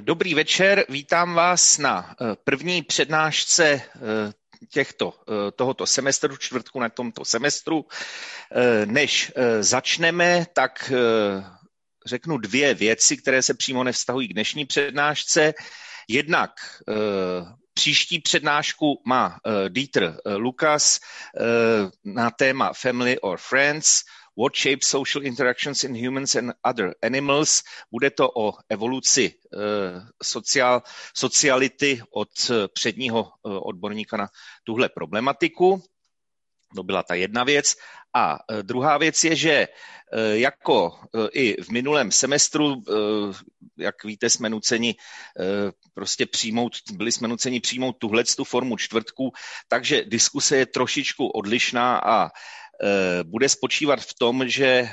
Dobrý večer, vítám vás na eh, první přednášce eh, těchto, eh, tohoto semestru, čtvrtku na tomto semestru. Než začneme, tak řeknu dvě věci, které se přímo nevztahují k dnešní přednášce. Jednak Příští přednášku má Dieter Lukas na téma Family or Friends What Shapes Social Interactions in Humans and Other Animals. Bude to o evoluci uh, sociál, sociality od uh, předního uh, odborníka na tuhle problematiku. To byla ta jedna věc. A druhá věc je, že jako i v minulém semestru, jak víte, jsme nuceni prostě přijmout, byli jsme nuceni přijmout tuhle tu formu čtvrtku, takže diskuse je trošičku odlišná a Eh, bude spočívat v tom, že eh,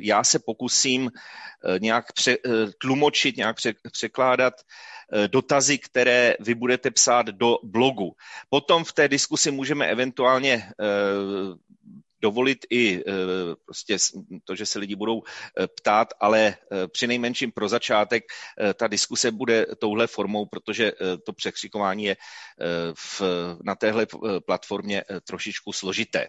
já se pokusím eh, nějak pře, tlumočit, nějak překládat dotazy, které vy budete psát do blogu. Potom v té diskusi můžeme eventuálně dovolit i prostě to, že se lidi budou ptát, ale při nejmenším pro začátek ta diskuse bude touhle formou, protože to překřikování je v, na téhle platformě trošičku složité.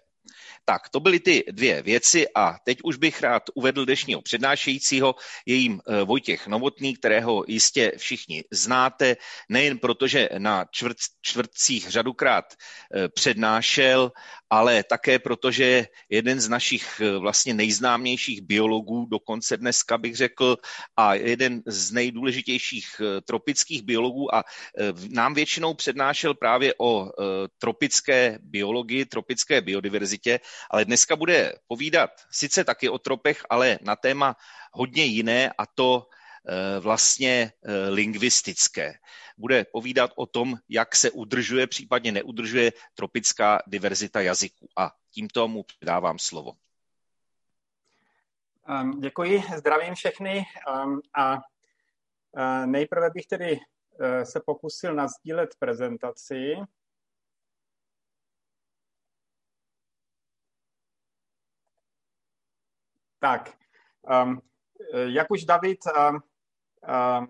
Tak, to byly ty dvě věci a teď už bych rád uvedl dnešního přednášejícího, je jím eh, Vojtěch Novotný, kterého jistě všichni znáte, nejen protože na čtvrt, čtvrtcích řadukrát eh, přednášel, ale také protože je jeden z našich eh, vlastně nejznámějších biologů, dokonce dneska bych řekl, a jeden z nejdůležitějších tropických biologů a nám většinou přednášel právě o tropické biologii, tropické biodiverzitě ale dneska bude povídat sice taky o tropech, ale na téma hodně jiné a to eh, vlastně eh, lingvistické. Bude povídat o tom, jak se udržuje, případně neudržuje tropická diverzita jazyků. A tímto mu předávám slovo. Um, děkuji, zdravím všechny um, a uh, nejprve bych tedy se pokusil nazdílet prezentaci. Tak, um, jak už David um, um,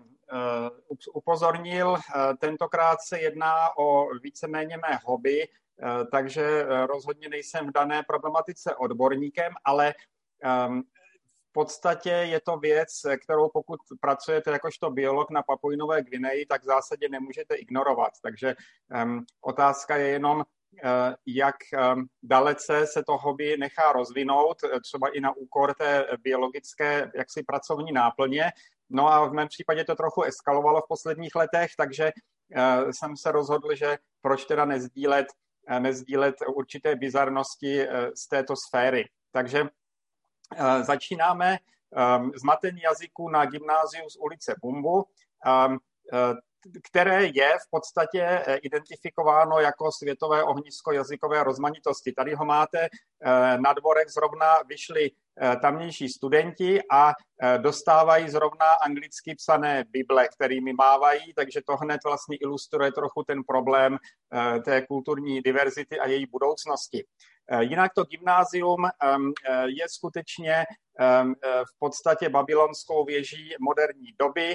upozornil, tentokrát se jedná o víceméně mé hobby, takže rozhodně nejsem v dané problematice odborníkem, ale um, v podstatě je to věc, kterou pokud pracujete jakožto biolog na Papuinové Gvineji, tak v zásadě nemůžete ignorovat. Takže um, otázka je jenom, Eh, jak eh, dalece se to hobby nechá rozvinout, eh, třeba i na úkor té biologické jaksi pracovní náplně. No a v mém případě to trochu eskalovalo v posledních letech, takže jsem se rozhodl, že proč teda nezdílet, nezdílet určité bizarnosti z této sféry. Takže začínáme zmatení jazyků na gymnáziu z ulice Bumbu které je v podstatě eh, identifikováno jako světové ohnisko jazykové rozmanitosti. Tady ho máte, eh, na dvorek zrovna vyšli eh, tamnější studenti a dostávají zrovna anglicky psané Bible, kterými mávají, takže to hned vlastně ilustruje trochu ten problém té kulturní diverzity a její budoucnosti. Jinak to gymnázium ehm, je skutečně ehm, v podstatě babylonskou věží moderní doby.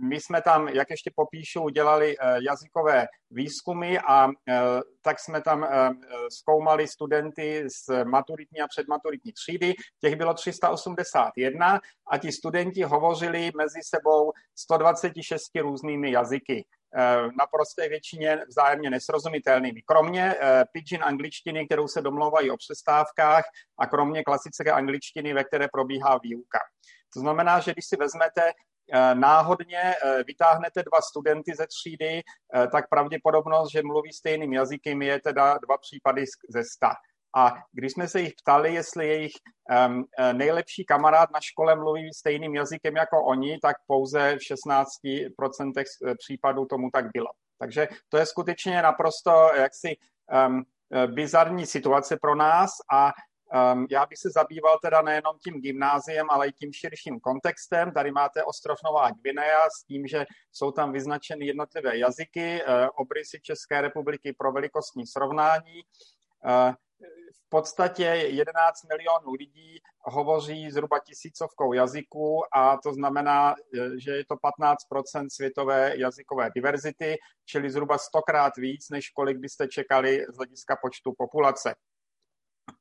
My jsme tam, jak ještě popíšu, dělali eh, jazykové výzkumy a eh, tak jsme tam eh, zkoumali studenty z maturitní a předmaturitní třídy. Těch bylo 381 a ti studenti hovořili mezi sebou 126 různými jazyky naprosté většině vzájemně nesrozumitelnými. Kromě pidgin angličtiny, kterou se domlouvají o přestávkách a kromě klasické angličtiny, ve které probíhá výuka. To znamená, že když si vezmete náhodně eh, vytáhnete dva studenty ze třídy, eh, tak pravděpodobnost, že mluví stejným jazykem, je teda dva případy ze sta. A když jsme se jich ptali, jestli jejich um, nejlepší kamarád na škole mluví stejným jazykem jako oni, tak pouze v 16% případů tomu tak bylo. Takže to je skutečně naprosto jaksi um, bizarní situace pro nás a já bych se zabýval teda nejenom tím gymnáziem, ale i tím širším kontextem. Tady máte ostrov Nová Gvinea s tím, že jsou tam vyznačeny jednotlivé jazyky, uh, obrysy České republiky pro velikostní srovnání. Uh, v podstatě 11 milionů lidí hovoří zhruba tisícovkou jazyků a to znamená, že je to 15% světové jazykové diverzity, čili zhruba stokrát víc, než kolik byste čekali z hlediska počtu populace.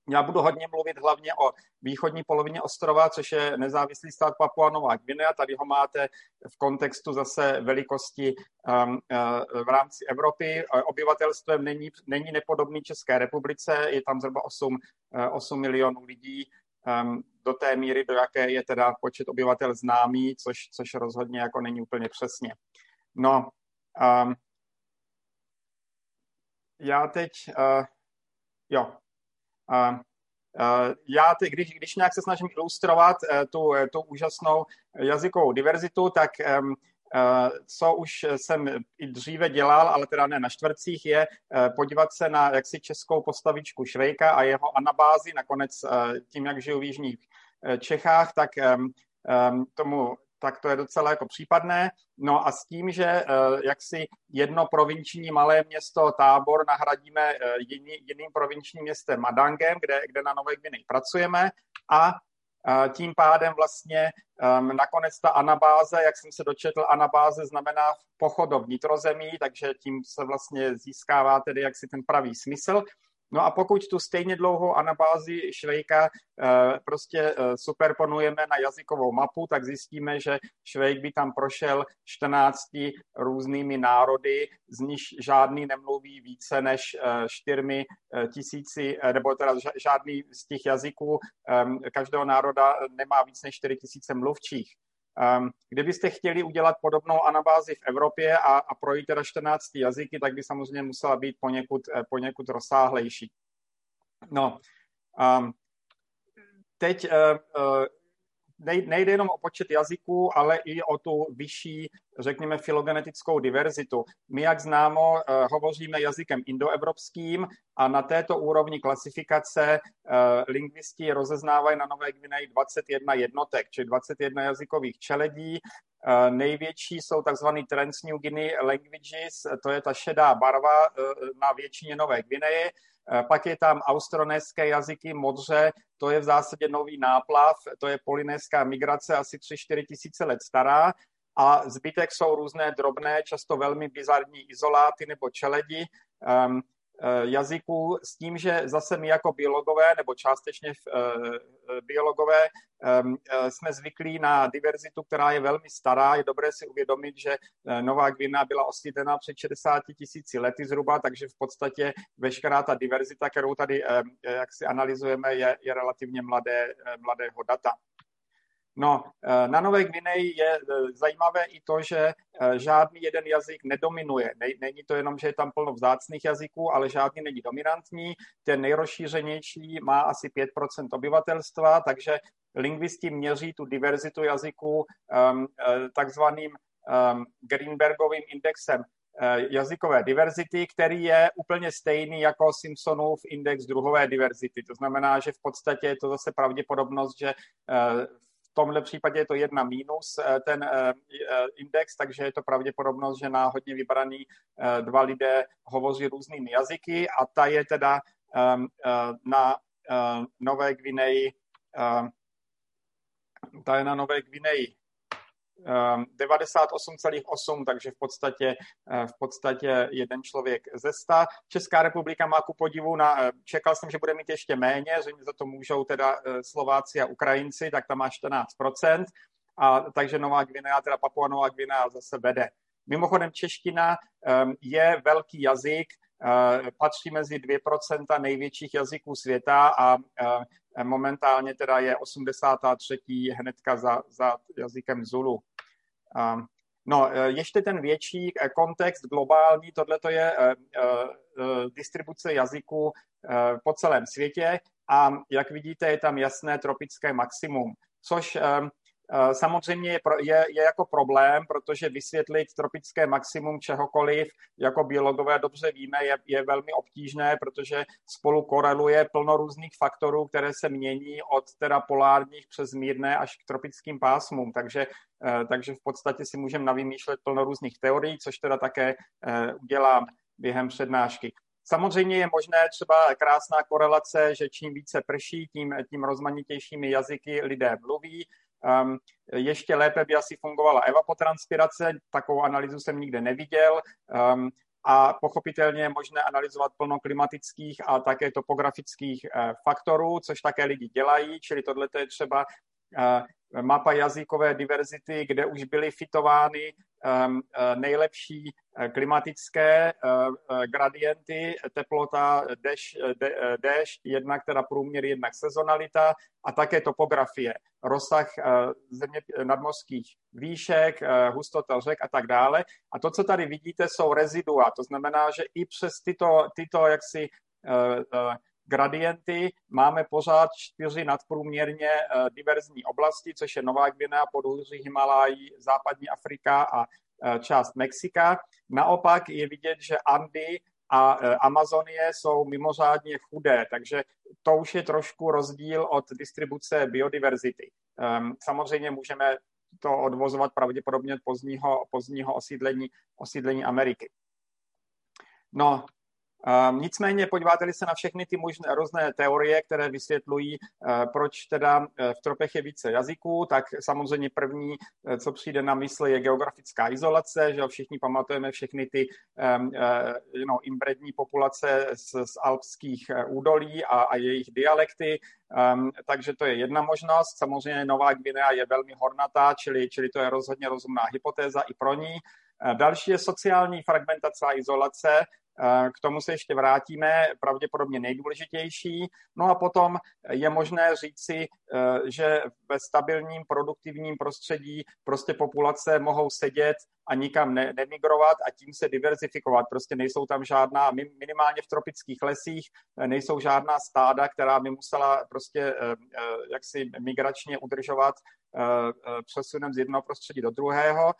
Já budu hodně mluvit hlavně o východní polovině ostrova, což je nezávislý stát Papua Nová Gvinea. Tady ho máte v kontextu zase velikosti um, uh, v rámci Evropy. Obyvatelstvem není, není nepodobný České republice, je tam zhruba 8, uh, 8 milionů lidí. Um, do té míry, do jaké je teda počet obyvatel známý, což, což rozhodně jako není úplně přesně. No, um, já teď, uh, jo, já, ty, když, když nějak se snažím ilustrovat eh, tu, eh, tu úžasnou jazykovou diverzitu, tak eh, co už jsem i dříve dělal, ale teda ne na čtvrcích, je podívat se na jaksi českou postavičku Švejka a jeho anabázi. Nakonec tím, jak žiju v jižních Čechách, tak tomu tak to je docela jako případné. No a s tím, že eh, jak si jedno provinční malé město Tábor nahradíme eh, jiný, jiným provinčním městem Madangem, kde, kde na Nové Gvineji pracujeme a tím pádem vlastně um, nakonec ta anabáze, jak jsem se dočetl, anabáze znamená pochod do vnitrozemí, takže tím se vlastně získává tedy jaksi ten pravý smysl. No a pokud tu stejně dlouhou anabázi Švejka eh, prostě eh, superponujeme na jazykovou mapu, tak zjistíme, že Švejk by tam prošel 14 různými národy, z nich žádný nemluví více než 4 eh, tisíci, nebo teda žádný z těch jazyků každého národa nemá víc než 4 tisíce mluvčích. Um, kdybyste chtěli udělat podobnou anabázi v Evropě a, a projít teda 14 jazyky, tak by samozřejmě musela být poněkud, eh, poněkud rozsáhlejší. No, um, teď uh, nejde jenom o počet jazyků, ale i o tu vyšší, řekněme, filogenetickou diverzitu. My, jak známo, eh, hovoříme jazykem indoevropským a na této úrovni klasifikace eh, lingvisti rozeznávají na Nové Gvineji 21 jednotek, čili 21 jazykových čeledí. Eh, největší jsou tzv. Trans New Guinea languages, to je ta šedá barva na většině Nové Gvineje. Eh, pak je tam austronéské jazyky modře, to je v zásadě nový náplav, to je polynéská migrace, asi 3-4 tisíce let stará. A zbytek jsou různé drobné, často velmi bizarní izoláty nebo čeledi. Eh, jazyků s tím, že zase my jako biologové nebo částečně eh, eh, biologové jsme zvyklí na diverzitu, která je velmi stará. Je dobré si uvědomit, že Nová Gvina byla osídlena před 60 tisíci lety zhruba, takže v podstatě veškerá ta diverzita, kterou tady jak si analyzujeme, je, je relativně mladé, mladého data. No, eh, na Nové Gvineji je eh, zajímavé i to, že eh, žádný jeden jazyk nedominuje. Není to jenom, že je tam plno vzácných jazyků, ale žádný není dominantní. Ten nejrozšířenější má asi 5% obyvatelstva, takže lingvisti měří tu diverzitu jazyků um, takzvaným um, Greenbergovým indexem jazykové diverzity, který je úplně stejný jako Simpsonův index druhové diverzity. To znamená, že v podstatě je to zase pravděpodobnost, že tomhle případě je to jedna mínus eh, ten eh, eh, index, takže je to pravděpodobnost, že náhodně vybraný dva lidé hovoří různými jazyky a ta je teda ehm, na Nové Gvineji ta je na Nové Gvineji 98,8, ehm, takže v podstatě, eh, v podstatě jeden člověk ze 100. Česká republika má ku podivu na, eh, čekal jsem, že bude mít ještě méně, že za to můžou teda eh, Slováci a Ukrajinci, tak tam má 14%, a takže Nová Gvinea, teda Papua Nová Gvinea zase vede. Mimochodem čeština ehm, je velký jazyk, patří mezi 2% největších jazyků světa a momentálně teda je 83. hnedka za, za jazykem Zulu. No, e, ještě ten větší e, kontext globální, tohle to je e, distribuce jazyků po celém světě a jak vidíte, je tam jasné tropické maximum, což Eh, samozřejmě je, je, je jako problém, protože vysvětlit tropické maximum čehokoliv, jako biologové dobře víme, je, je velmi obtížné, protože spolu koreluje plno různých faktorů, které se mění od teda polárních přes mírné až k tropickým pásmům. Takže, eh, takže v podstatě si můžeme navymýšlet plno různých teorií, což teda také eh, udělám během přednášky. Samozřejmě je možné třeba krásná korelace, že čím více prší, tím, tím rozmanitějšími jazyky lidé mluví. Um, ještě lépe by asi fungovala evapotranspirace, takovou analýzu jsem nikde neviděl. Um, a pochopitelně je možné analyzovat plno klimatických a také topografických uh, faktorů, což také lidi dělají, čili tohle je třeba mapa jazykové diverzity, kde už byly fitovány um, nejlepší uh, klimatické uh, gradienty, teplota, dešť, de, jednak teda průměr, jednak sezonalita a také topografie, rozsah země nadmořských výšek, hustota řek a tak dále. A to, co tady vidíte, jsou rezidua. To znamená, že i přes tyto, tyto jaksi gradienty. Máme pořád čtyři nadprůměrně eh, diverzní oblasti, což je Nová Gvinea, podhůří Himalají, západní Afrika a eh, část Mexika. Naopak je vidět, že Andy a eh, Amazonie jsou mimořádně chudé, takže to už je trošku rozdíl od distribuce biodiverzity. Ehm, samozřejmě můžeme to odvozovat pravděpodobně od pozdního, pozdního osídlení, osídlení Ameriky. No, Um, nicméně podíváte-li se na všechny ty možné různé teorie, které vysvětlují, uh, proč teda uh, v tropech je více jazyků, tak samozřejmě první, co přijde na mysl, je geografická izolace, že všichni pamatujeme všechny ty um, uh, you know, imbrední populace z, z alpských údolí a, a jejich dialekty, um, takže to je jedna možnost. Samozřejmě Nová Gvinea je velmi hornatá, čili, čili to je rozhodně rozumná hypotéza i pro ní. Další je sociální fragmentace a izolace, k tomu se ještě vrátíme, pravděpodobně nejdůležitější. No a potom je možné říci, eh, že ve stabilním produktivním prostředí prostě populace mohou sedět a nikam ne, nemigrovat a tím se diverzifikovat. Prostě nejsou tam žádná, minimálně v tropických lesích, eh, nejsou žádná stáda, která by musela prostě eh, jaksi migračně udržovat přesunem z jednoho prostředí do druhého.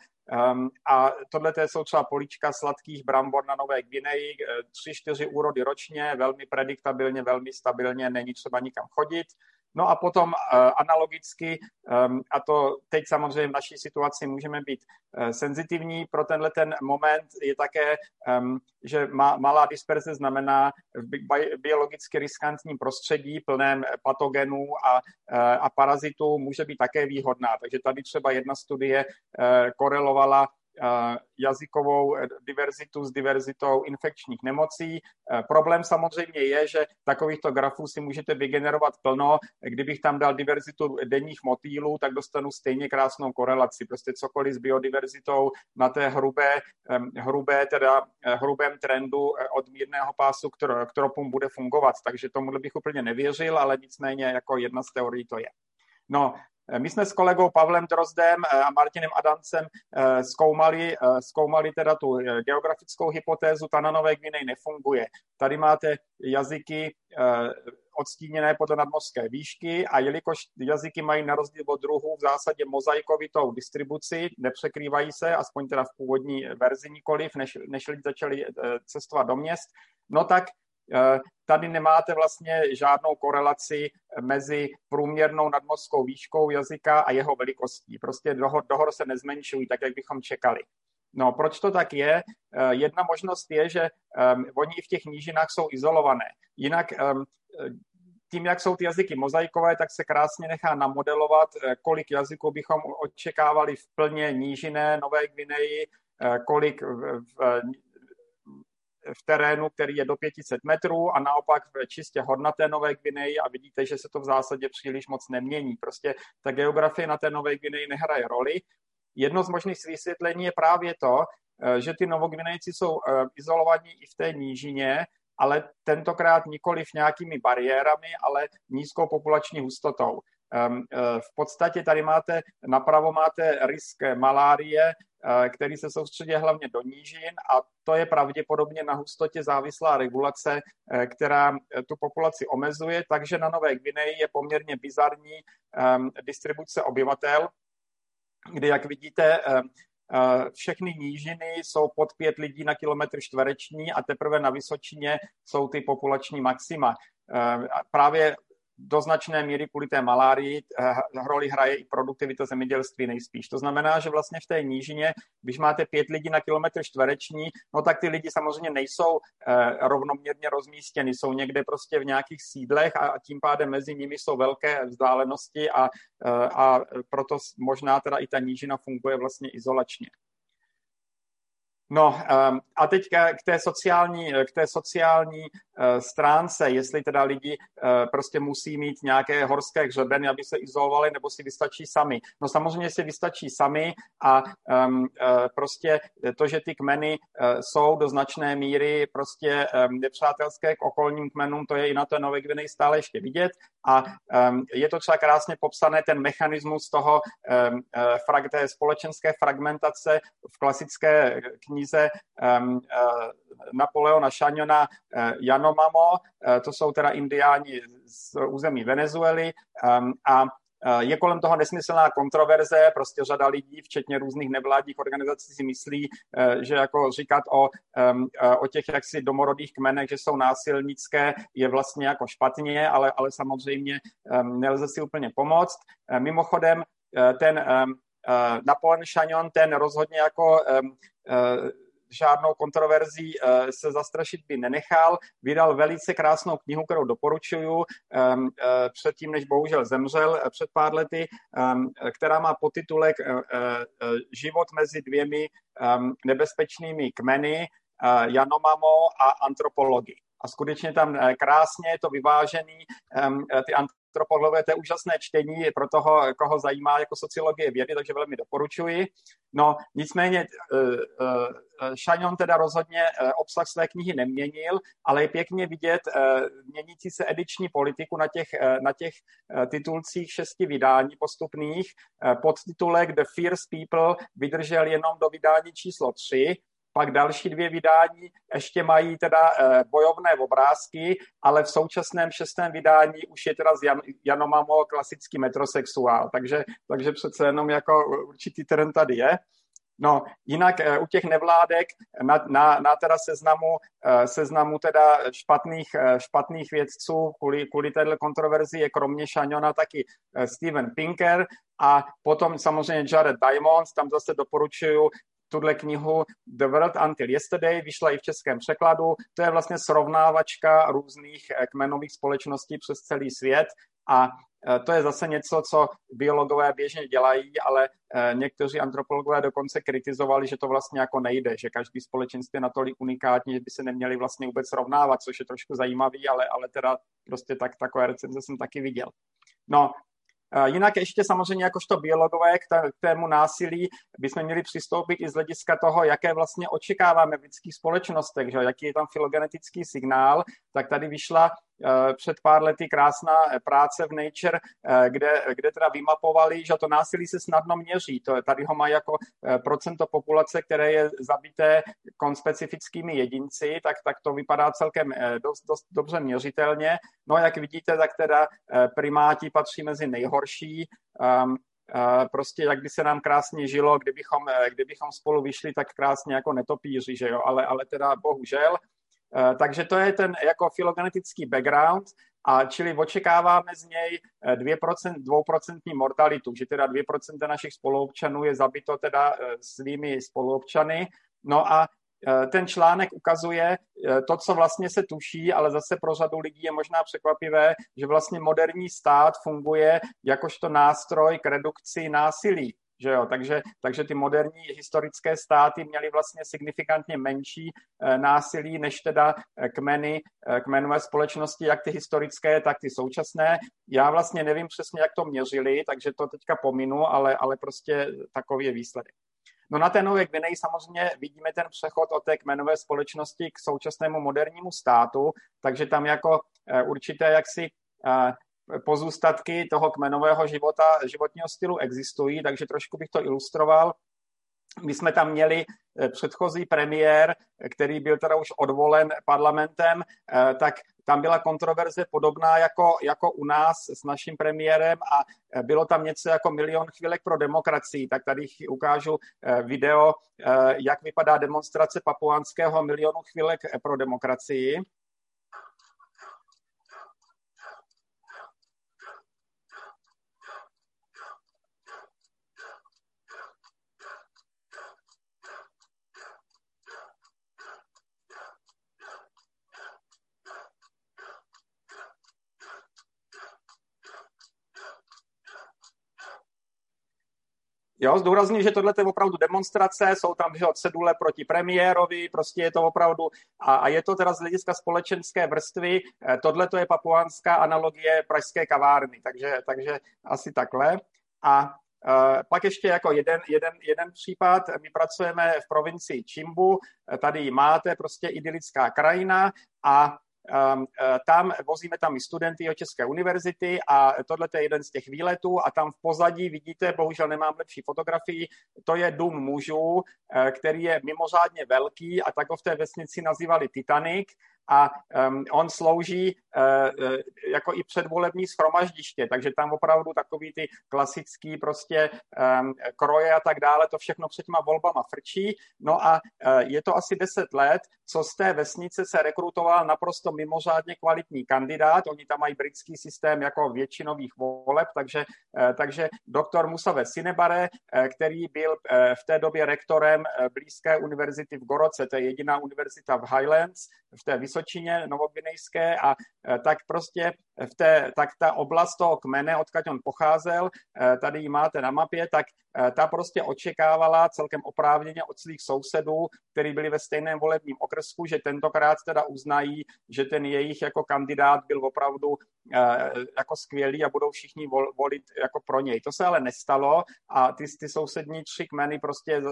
Um, a tohle jsou třeba políčka sladkých brambor na Nové Gvineji, eh, tři, čtyři úrody ročně, velmi prediktabilně, velmi stabilně, není třeba nikam chodit. No a potom uh, analogicky, um, a to teď samozřejmě v naší situaci můžeme být uh, senzitivní pro tenhle ten moment, je také, um, že ma, malá disperze znamená v bi- biologicky riskantním prostředí plném patogenů a, uh, a parazitů může být také výhodná. Takže tady třeba jedna studie korelovala jazykovou diverzitu s diverzitou infekčních nemocí. E, problém samozřejmě je, že takovýchto grafů si můžete vygenerovat plno. Kdybych tam dal diverzitu denních motýlů, tak dostanu stejně krásnou korelaci. Prostě cokoliv s biodiverzitou na té hrubé, hrubé teda hrubém trendu od mírného pásu k tropům bude fungovat. Takže tomu bych úplně nevěřil, ale nicméně jako jedna z teorií to je. No, my jsme s kolegou Pavlem Drozdem eh, a Martinem Adamcem eh, zkoumali, eh, zkoumali teda tu geografickou hypotézu, ta na Nové Gvinej nefunguje. Tady máte jazyky odstíněné podle nadmořské výšky a jelikož jazyky mají na rozdíl od druhů v zásadě mozaikovitou distribuci, nepřekrývají se, aspoň teda v původní verzi nikoliv, než, než lidi začali cestovat do měst, no tak Eh, tady nemáte vlastně žádnou korelaci mezi průměrnou nadmořskou výškou jazyka a jeho velikostí. Prostě dohor, dohor se nezmenšují tak, jak bychom čekali. No, proč to tak je? Eh, jedna možnost je, že um, oni v těch nížinách jsou izolované. Jinak um, tím, jak jsou ty jazyky mozaikové, tak se krásně nechá namodelovat, kolik jazyků bychom očekávali v plně nížiné Nové Gvineji, kolik v, v v terénu, který je do 500 metrů a naopak v čistě hodnaté Nové Gvineji a vidíte, že se to v zásadě příliš moc nemění. Prostě ta geografie na té Nové Gvineji nehraje roli. Jedno z možných vysvětlení je právě to, eh, že ty Novogvinejci jsou eh, izolovaní i v té nížině, ale tentokrát nikoli v nějakými bariérami, ale nízkou populační hustotou. Ehm, eh, v podstatě tady máte, napravo máte risk malárie, Eh, který se soustředí hlavně do nížin a to je pravděpodobně na hustotě závislá regulace, eh, která tu populaci omezuje, takže na Nové Gvineji je poměrně bizarní ehm, distribuce obyvatel, kdy, jak vidíte, ehm, všechny nížiny jsou pod pět lidí na kilometr čtvereční a teprve na Vysočině jsou ty populační maxima. Právě do značné míry kvůli té malárii roli hraje i produktivita zemědělství nejspíš. To znamená, že vlastně v té nížině, když máte pět lidí na kilometr čtvereční, no tak ty lidi samozřejmě nejsou rovnoměrně rozmístěni, jsou někde prostě v nějakých sídlech a tím pádem mezi nimi jsou velké vzdálenosti a, a proto možná teda i ta nížina funguje vlastně izolačně. No ehm, a teď k té sociální, k té sociální eh, stránce, jestli teda lidi eh, prostě musí mít nějaké horské hřebeny, aby se izolovali, nebo si vystačí sami. No samozřejmě si vystačí sami a um, prostě to, že ty kmeny jsou do značné míry prostě um, nepřátelské k okolním kmenům, to je i na té Nové Gvineji stále ještě vidět a je to třeba krásně popsané ten mechanismus toho um, frag, té společenské fragmentace v klasické knize uh, Napoleona Šaňona Janomamo, uh, to jsou teda indiáni z území Venezuely. A je kolem toho nesmyslná kontroverze, prostě řada lidí, včetně různých nevládních organizací, si myslí, že jako říkat o, o těch jaksi domorodých kmenech, že jsou násilnické, je vlastně jako špatně, ale, ale samozřejmě nelze si úplně pomoct. Mimochodem, ten Napoleon Chagnon, ten rozhodně jako Eh, žádnou kontroverzí eh, se zastrašit by nenechal. Vydal velice krásnou knihu, kterou doporučuju, ehm, eh, předtím, než bohužel zemřel před pár lety, ehm, která má podtitulek Život mezi dvěmi ehm, nebezpečnými kmeny, Janomamo a antropologii. A skutečně tam krásně je to vyvážený, ty antropologové, to je úžasné čtení pro toho, koho zajímá jako sociologie vědy, takže velmi doporučuji. No, nicméně Šaňon teda rozhodně obsah své knihy neměnil, ale je pěkně vidět měnící se ediční politiku na těch, na těch titulcích šesti vydání postupných. Podtitulek The Fierce People vydržel jenom do vydání číslo tři, pak další dvě vydání ještě mají teda eh, bojovné obrázky, ale v současném šestém vydání už je teda z Jan, Janomamo klasický metrosexuál, takže, takže přece jenom jako určitý trend tady je. No, jinak eh, u těch nevládek na, na, na teda seznamu, eh, seznamu teda špatných, špatných vědců kvůli, kvůli této kontroverzi je kromě Šaňona taky Steven Pinker a potom samozřejmě Jared Diamonds, tam zase doporučuju tuhle knihu The World Until Yesterday, vyšla i v českém překladu. To je vlastně srovnávačka různých eh, kmenových společností přes celý svět a eh, to je zase něco, co biologové běžně dělají, ale eh, někteří antropologové dokonce kritizovali, že to vlastně jako nejde, že každý společenství je natolik unikátní, že by se neměli vlastně vůbec srovnávat, což je trošku zajímavý, ale, ale teda prostě tak, takové recenze jsem taky viděl. No, Jinak ještě samozřejmě jakožto biologové k tému násilí bychom měli přistoupit i z hlediska toho, jaké vlastně očekáváme v lidských společnostech, že jaký je tam filogenetický signál, tak tady vyšla před pár lety krásná práce v Nature, eh, kde, kde teda vymapovali, že to násilí se snadno měří. To, tady ho má jako eh, procento populace, které je zabité konspecifickými jedinci, tak, tak to vypadá celkem dost, dost dobře měřitelně. No jak vidíte, tak teda primáti patří mezi nejhorší. Um, prostě jak by se nám krásně žilo, kdybychom, kdybychom spolu vyšli tak krásně jako netopíři, že jo, ale, ale teda bohužel. Eh, takže to je ten jako filogenetický background, a čili očekáváme z něj 2%, eh, 2% mortalitu, že teda 2% našich spoluobčanů je zabito teda eh, svými spoluobčany. No a ten článek ukazuje to, co vlastně se tuší, ale zase pro řadu lidí je možná překvapivé, že vlastně moderní stát funguje jakožto nástroj k redukci násilí. Že jo? Takže, takže ty moderní historické státy měly vlastně signifikantně menší eh, násilí než teda eh, kmeny, eh, kmenové společnosti, jak ty historické, tak ty současné. Já vlastně nevím přesně, jak to měřili, takže to teďka pominu, ale, ale prostě takový je výsledek. No na té Nové Gvineji samozřejmě vidíme ten přechod od té kmenové společnosti k současnému modernímu státu, takže tam jako určité jaksi pozůstatky toho kmenového života, životního stylu existují, takže trošku bych to ilustroval. My jsme tam měli eh, předchozí premiér, který byl teda už odvolen parlamentem, eh, tak tam byla kontroverze podobná jako, jako u nás s naším premiérem a eh, bylo tam něco jako milion chvílek pro demokracii, tak tady ukážu video, jak vypadá demonstrace papuánského milionu chvílek pro demokracii. Jo, zdůrazně, že tohle je opravdu demonstrace, jsou tam že, cedule proti premiérovi, prostě je to opravdu, a, a je to teda z hlediska společenské vrstvy, eh, tohle to je papuánská analogie pražské kavárny, takže, takže asi takhle. A uh, pak ještě jako jeden, jeden, jeden případ, my pracujeme v provincii Čimbu, tady máte prostě idylická krajina a eh, tam vozíme tam i studenty od České univerzity a tohle je jeden z těch výletů a tam v pozadí vidíte, bohužel nemám lepší fotografii, to je dům mužů, eh, který je mimořádně velký a tak ho v té vesnici nazývali Titanic a um, on slouží uh, uh, jako i předvolební schromaždiště, takže tam opravdu takový ty klasický prostě um, kroje a tak dále, to všechno před těma volbama frčí. No a uh, je to asi 10 let, co z té vesnice se rekrutoval naprosto mimořádně kvalitní kandidát. Oni tam mají britský systém jako většinových voleb, takže, uh, takže doktor Musave Sinebare, uh, který byl uh, v té době rektorem blízké univerzity v Goroce, to je jediná univerzita v Highlands, v té Vysočině novogvinejské a e, tak prostě v té, tak ta oblast toho kmene, odkud on pocházel, e, tady ji máte na mapě, tak e, ta prostě očekávala celkem oprávněně od svých sousedů, kteří byli ve stejném volebním okresku, že tentokrát teda uznají, že ten jejich jako kandidát byl opravdu jako skvělý a budou všichni volit jako pro něj. To se ale nestalo a ty, ty sousední tři kmeny prostě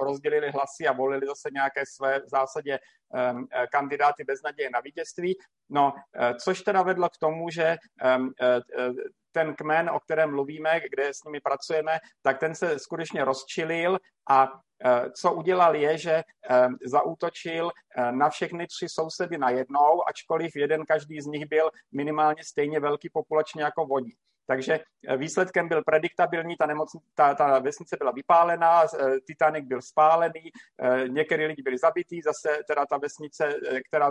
rozdělili hlasy a volili zase nějaké své v zásadě Eh, kandidáty bez naděje na vítězství. No, eh, což teda vedlo k tomu, že eh, ten kmen, o kterém mluvíme, kde s nimi pracujeme, tak ten se skutečně rozčilil a co udělal je, že zaútočil na všechny tři sousedy najednou, ačkoliv jeden každý z nich byl minimálně stejně velký populačně jako vodí. Takže eh, výsledkem byl prediktabilní, ta, nemoc, ta, ta vesnice byla vypálená, eh, Titanic byl spálený, eh, některý lidi byli zabitý, zase teda ta vesnice, která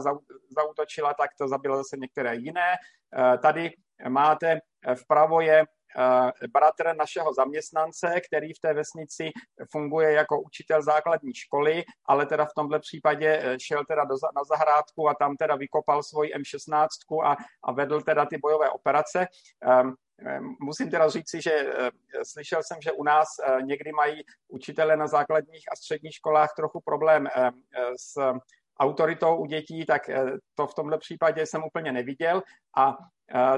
zautočila, tak to zabilo zase některé jiné. Tady máte vpravo je bratr našeho zaměstnance, který v té vesnici funguje jako učitel základní školy, ale teda v tomhle případě šel teda do, na zahrádku a tam teda vykopal svoji M16 a, a vedl teda ty bojové operace. Ehm, Musím teda říci, že eh, slyšel jsem, že u nás eh, někdy mají učitele na základních a středních školách trochu problém eh, s autoritou u dětí, tak to v tomhle případě jsem úplně neviděl a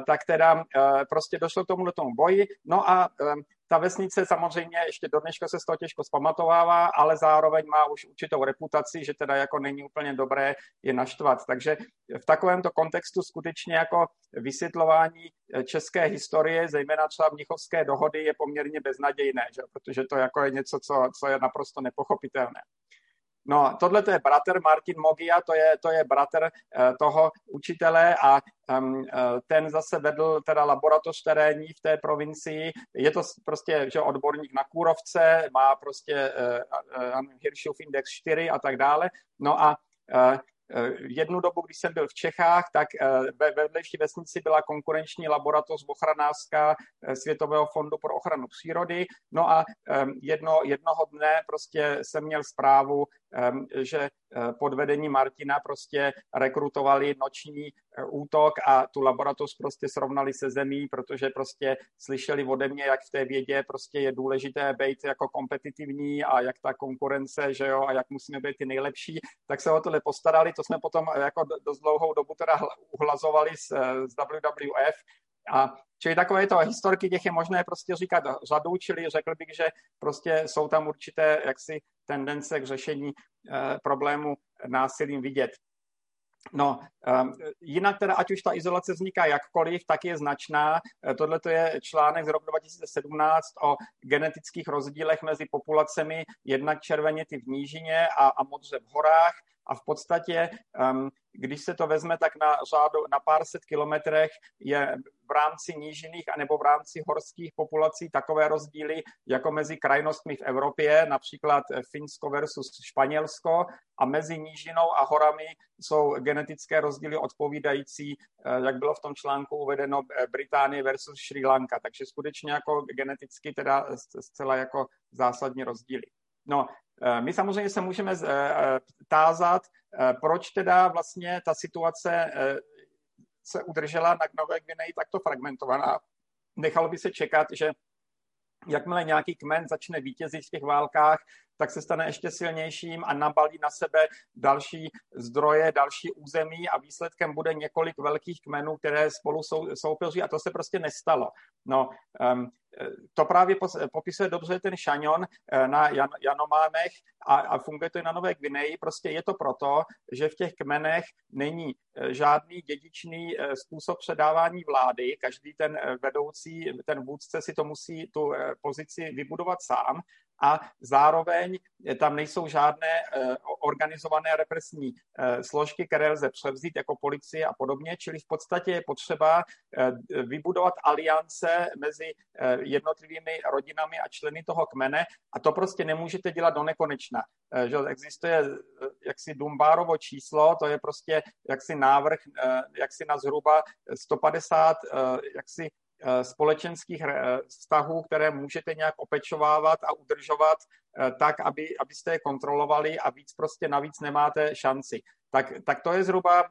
tak teda prostě došlo k tomuhle tomu boji. No a ta vesnice samozřejmě ještě do dneška se z toho těžko zpamatovává, ale zároveň má už určitou reputaci, že teda jako není úplně dobré je naštvat. Takže v takovémto kontextu skutečně jako vysvětlování eh, české historie, zejména třeba Mnichovské dohody, je poměrně beznadějné, že? protože to jako je něco, co, co je naprosto nepochopitelné. No, tohle to je bratr Martin Mogia, to je, to je bratr uh, toho učitele a um, uh, ten zase vedl teda laboratoř terénní v té provincii. Je to prostě že odborník na kůrovce, má prostě uh, Hirschhoff index 4 a tak dále. No a Eh, jednu dobu, když jsem byl v Čechách, tak eh, ve vedlejší vesnici byla konkurenční laboratoř ochranářská eh, Světového fondu pro ochranu přírody. No a jedno, jednoho dne prostě jsem měl zprávu, že pod vedením Martina prostě rekrutovali noční útok a tu laboratoř prostě srovnali se zemí, protože prostě slyšeli ode mě, jak v té vědě prostě je důležité být jako kompetitivní a jak ta konkurence, že jo, a jak musíme být ty nejlepší, tak se o tohle postarali, to jsme potom jako dost dlouhou dobu teda uhlazovali s, s WWF a čili takové to historky, těch je možné prostě říkat řadu, čili řekl bych, že prostě jsou tam určité jaksi tendence k řešení eh, problému násilím vidět. No, um, jinak teda, ať už ta izolace vzniká jakkoliv, tak je značná. Eh, tohle je článek z roku 2017 o genetických rozdílech mezi populacemi, jednak červeněty v nížině a, a modře v horách a v podstatě, um, když se to vezme, tak na řádu, na pár set kilometrech je v rámci nížiných anebo v rámci horských populací takové rozdíly jako mezi krajnostmi v Evropě, například Finsko versus Španělsko a mezi nížinou a horami jsou genetické rozdíly odpovídající, eh, jak bylo v tom článku uvedeno, eh, Británie versus Sri Lanka. Takže skutečně jako geneticky teda zcela jako zásadní rozdíly. No, my samozřejmě se můžeme eh, eh, tázat, proč teda vlastně ta situace se udržela na Nové Gvineji takto fragmentovaná. Nechalo by se čekat, že jakmile nějaký kmen začne vítězit v těch válkách, tak se stane ještě silnějším a nabalí na sebe další zdroje, další území a výsledkem bude několik velkých kmenů, které spolu sou, soupeří a to se prostě nestalo. No, um, to právě popisuje dobře ten šanon eh, na Jan, Janománech a, a funguje to i na Nové Gvineji. Prostě je to proto, že v těch kmenech není eh, žádný dědičný eh, způsob předávání vlády. Každý ten vedoucí, ten vůdce si to musí tu pozici vybudovat sám a zároveň tam nejsou žádné eh, organizované represní eh, složky, které lze převzít jako policie a podobně, čili v podstatě je potřeba eh, vybudovat aliance mezi jednotlivými rodinami a členy toho kmene a to prostě nemůžete dělat do nekonečna. Že existuje jaksi Dumbárovo číslo, to je prostě jaksi návrh jaksi na zhruba 150 jaksi společenských eh, vztahů, které můžete nějak opečovávat a udržovat eh, tak, aby, abyste je kontrolovali a víc prostě navíc nemáte šanci. Tak, tak to je zhruba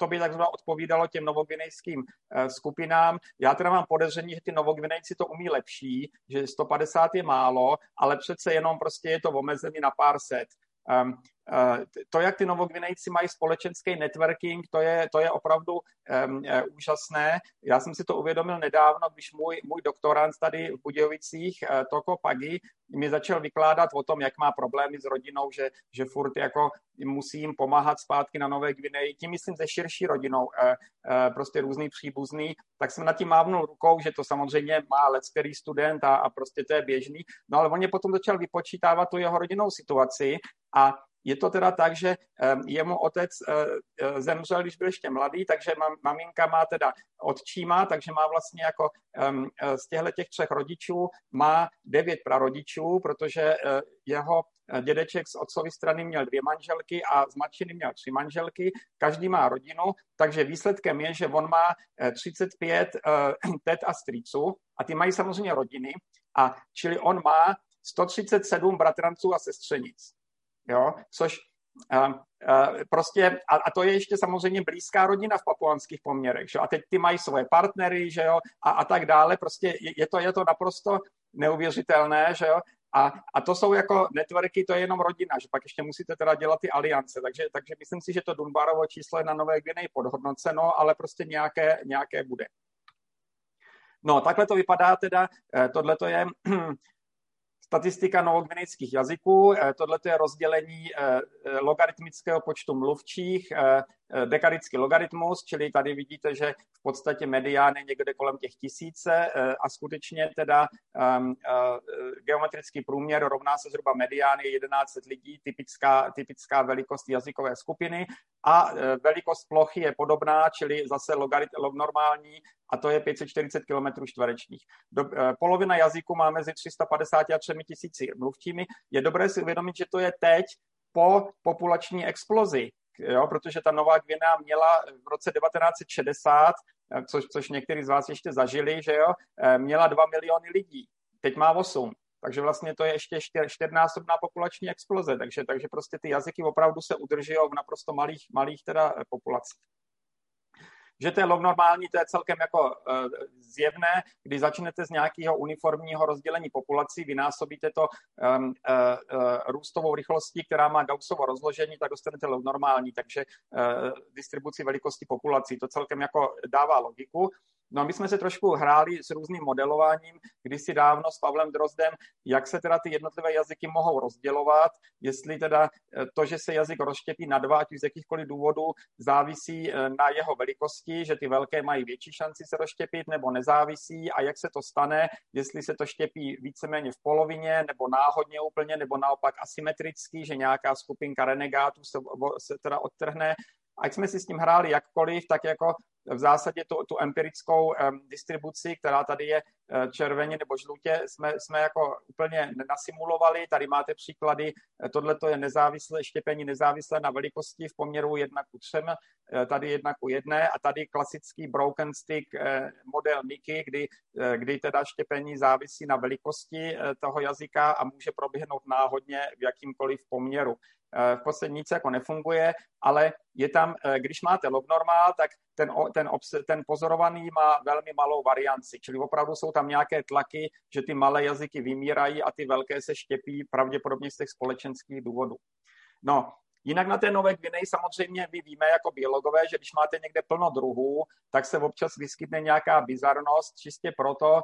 to by tak zhruba odpovídalo těm novogvinejským skupinám. Já teda mám podezření, že ty novogvinejci to umí lepší, že 150 je málo, ale přece jenom prostě je to omezený na pár set. Uh, to, jak ty Novogvinejci mají společenský networking, to je, to je opravdu um, úžasné. Já jsem si to uvědomil nedávno, když můj, můj doktorant tady v Budějovicích, uh, Toko Pagi, mi začal vykládat o tom, jak má problémy s rodinou, že, že furt jako musí jim pomáhat zpátky na Nové Gvineji. Tím myslím se širší rodinou, uh, uh, prostě různý příbuzný, tak jsem nad tím mávnul rukou, že to samozřejmě má lecký student a, a prostě to je běžný. No ale on mě potom začal vypočítávat tu jeho rodinnou situaci a je to teda tak, že jemu otec eh, eh, zemřel, když byl ještě mladý, takže maminka má teda otčíma, takže má vlastně jako eh, z těchto těch třech rodičů má devět prarodičů, protože jeho dědeček z otcovy strany měl dvě manželky a z matčiny měl tři manželky, každý má rodinu, takže výsledkem je, že on má 35 tet a strýců a ty mají samozřejmě rodiny, a čili on má 137 bratranců a sestřenic jo, což uh, uh, prostě, a, a to je ještě samozřejmě blízká rodina v papuánských poměrech, že? a teď ty mají svoje partnery, že jo, a, a tak dále, prostě je, je, to, je to naprosto neuvěřitelné, že jo, a, a to jsou jako networky, to je jenom rodina, že pak ještě musíte teda dělat ty aliance, takže, takže myslím si, že to Dunbarovo číslo je na Nové Gvineji podhodnoceno, ale prostě nějaké, nějaké bude. No, takhle to vypadá teda, eh, tohle to je statistika novogvinejských jazyků. Eh, tohle je rozdělení eh, eh, logaritmického počtu mluvčích, dekadický logaritmus, čili tady vidíte, že v podstatě medián je někde kolem těch tisíce a skutečně teda um, uh, geometrický průměr rovná se zhruba medián je 1100 lidí, typická, typická velikost jazykové skupiny a velikost plochy je podobná, čili zase logarit, log normální a to je 540 km čtverečních. Eh, polovina jazyku má mezi 350 a 3 tisíci mluvčími. Je dobré si uvědomit, že to je teď po populační explozi, jo, protože ta Nová Gvina měla v roce 1960, eh, což, což někteří z vás ještě zažili, že jo, eh, měla 2 miliony lidí. Teď má 8. Takže vlastně to je ještě čtyřnásobná populační exploze, takže, takže prostě ty jazyky opravdu se udržují v naprosto malých, malých teda populacích že to je log normální, to je celkem jako uh, zjevné, když začnete z nějakého uniformního rozdělení populací, vynásobíte to um, uh, uh, růstovou rychlostí, která má Gaussovo rozložení, tak dostanete log normální, takže uh, distribuci velikosti populací. To celkem jako dává logiku. No a my jsme se trošku hráli s různým modelováním kdysi dávno s Pavlem Drozdem, jak se teda ty jednotlivé jazyky mohou rozdělovat, jestli teda eh, to, že se jazyk rozštěpí na dva, ať z jakýchkoliv důvodů, závisí eh, na jeho velikosti, že ty velké mají větší šanci se rozštěpit, nebo nezávisí a jak se to stane, jestli se to štěpí víceméně v polovině, nebo náhodně úplně, nebo naopak asymetricky, že nějaká skupinka renegátů se, se teda odtrhne ať jsme si s tím hráli jakkoliv, tak jako v zásadě tu, tu empirickou distribuci, která tady je uh, červeně nebo žlutě, jsme, jsme jako úplně nasimulovali. Tady máte příklady, eh, tohle je nezávislé štěpení nezávislé na velikosti v poměru 1 ku 3, uh, tady 1 ku 1 a tady klasický broken stick model Mickey, kdy, kdy teda štěpení závisí na velikosti toho jazyka a může proběhnout náhodně v jakýmkoliv poměru v podstatě nic jako nefunguje, ale je tam, když máte log normál, tak ten, ten, ten pozorovaný má velmi malou varianci, čili opravdu jsou tam nějaké tlaky, že ty malé jazyky vymírají a ty velké se štěpí pravděpodobně z těch společenských důvodů. No, Jinak na té nové Gvineji samozřejmě vy víme jako biologové, že když máte někde plno druhů, tak se občas vyskytne nějaká bizarnost, čistě proto,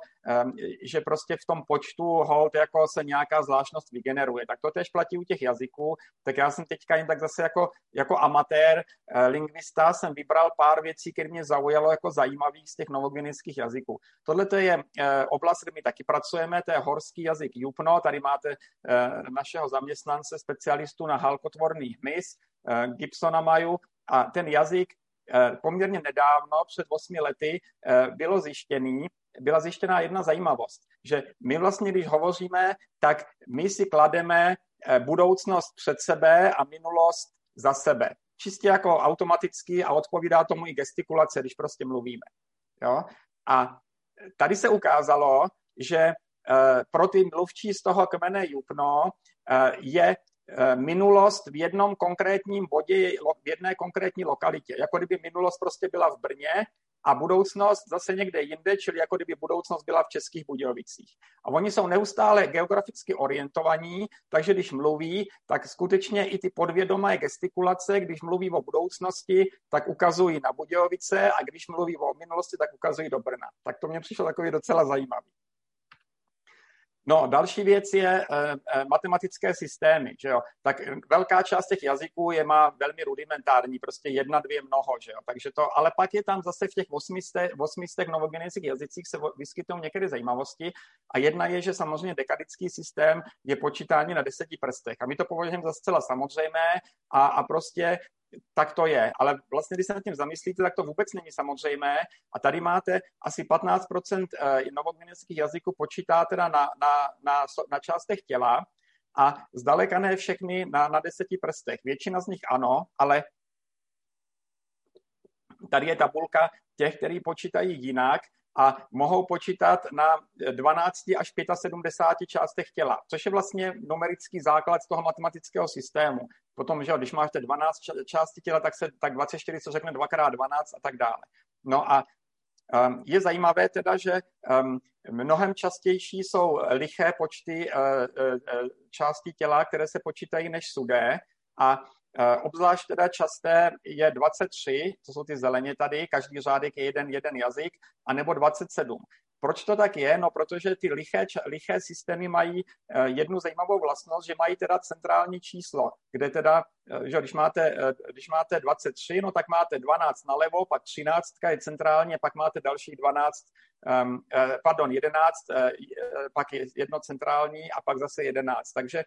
že prostě v tom počtu hold jako se nějaká zvláštnost vygeneruje. Tak to tež platí u těch jazyků. Tak já jsem teďka jen tak zase jako, jako amatér, eh, lingvista, jsem vybral pár věcí, které mě zaujalo jako zajímavých z těch novogvinejských jazyků. Tohle to je eh, oblast, kde my taky pracujeme, to je horský jazyk Jupno. Tady máte eh, našeho zaměstnance, specialistu na halkotvorný hmyz, Gibsona mají a ten jazyk Eh, poměrně nedávno, před 8 lety, eh, bylo zjištěný, byla zjištěná jedna zajímavost, že my vlastně, když hovoříme, tak my si klademe eh, budoucnost před sebe a minulost za sebe. Čistě jako automaticky a odpovídá tomu i gestikulace, když prostě mluvíme. Jo? A tady se ukázalo, že pro ty mluvčí z toho kmene Jupno je Eh, minulost v jednom konkrétním bodě, v jedné konkrétní lokalitě. Jako kdyby minulost prostě byla v Brně a budoucnost zase někde jinde, čili jako kdyby budoucnost byla v Českých Budějovicích. A oni jsou neustále geograficky orientovaní, takže když mluví, tak skutečně i ty podvědomé gestikulace, když mluví o budoucnosti, tak ukazují na Budějovice a když mluví o minulosti, tak ukazují do Brna. Tak to mě přišlo takový docela zajímavý. No, další věc je uh, matematické systémy, že jo. Tak velká část těch jazyků je má velmi rudimentární, prostě jedna, dvě, mnoho, že jo. Takže to, ale pak je tam zase v těch osmistech novogenetických jazycích se vyskytují některé zajímavosti a jedna je, že samozřejmě dekadický systém je počítání na deseti prstech a my to považujeme za zcela samozřejmé a, a prostě tak to je. Ale vlastně, když se nad tím zamyslíte, tak to vůbec není samozřejmé. A tady máte asi 15% eh, novogvinejských jazyků počítá teda na, na, na, na částech těla a zdaleka ne všechny na, na deseti prstech. Většina z nich ano, ale tady je tabulka těch, který počítají jinak a mohou počítat na 12 až 75 částech těla, což je vlastně numerický základ z toho matematického systému. Potom, že když máte 12 částí těla, tak se tak 24 co řekne 2x12 a tak dále. No a um, je zajímavé teda, že um, mnohem častější jsou liché počty uh, uh, částí těla, které se počítají než sudé a Eh, obzvlášť teda časté je 23, to jsou ty zeleně tady, každý řádek je jeden, jeden jazyk, anebo 27. Proč to tak je? No, protože ty liché, liché systémy mají eh, jednu zajímavou vlastnost, že mají teda centrální číslo, kde teda, eh, že když máte, když máte 23, no tak máte 12 nalevo, pak 13 je centrálně, pak máte další 12 um, pardon, 11, uh, eh, pak je jedno centrální a pak zase 11. Takže,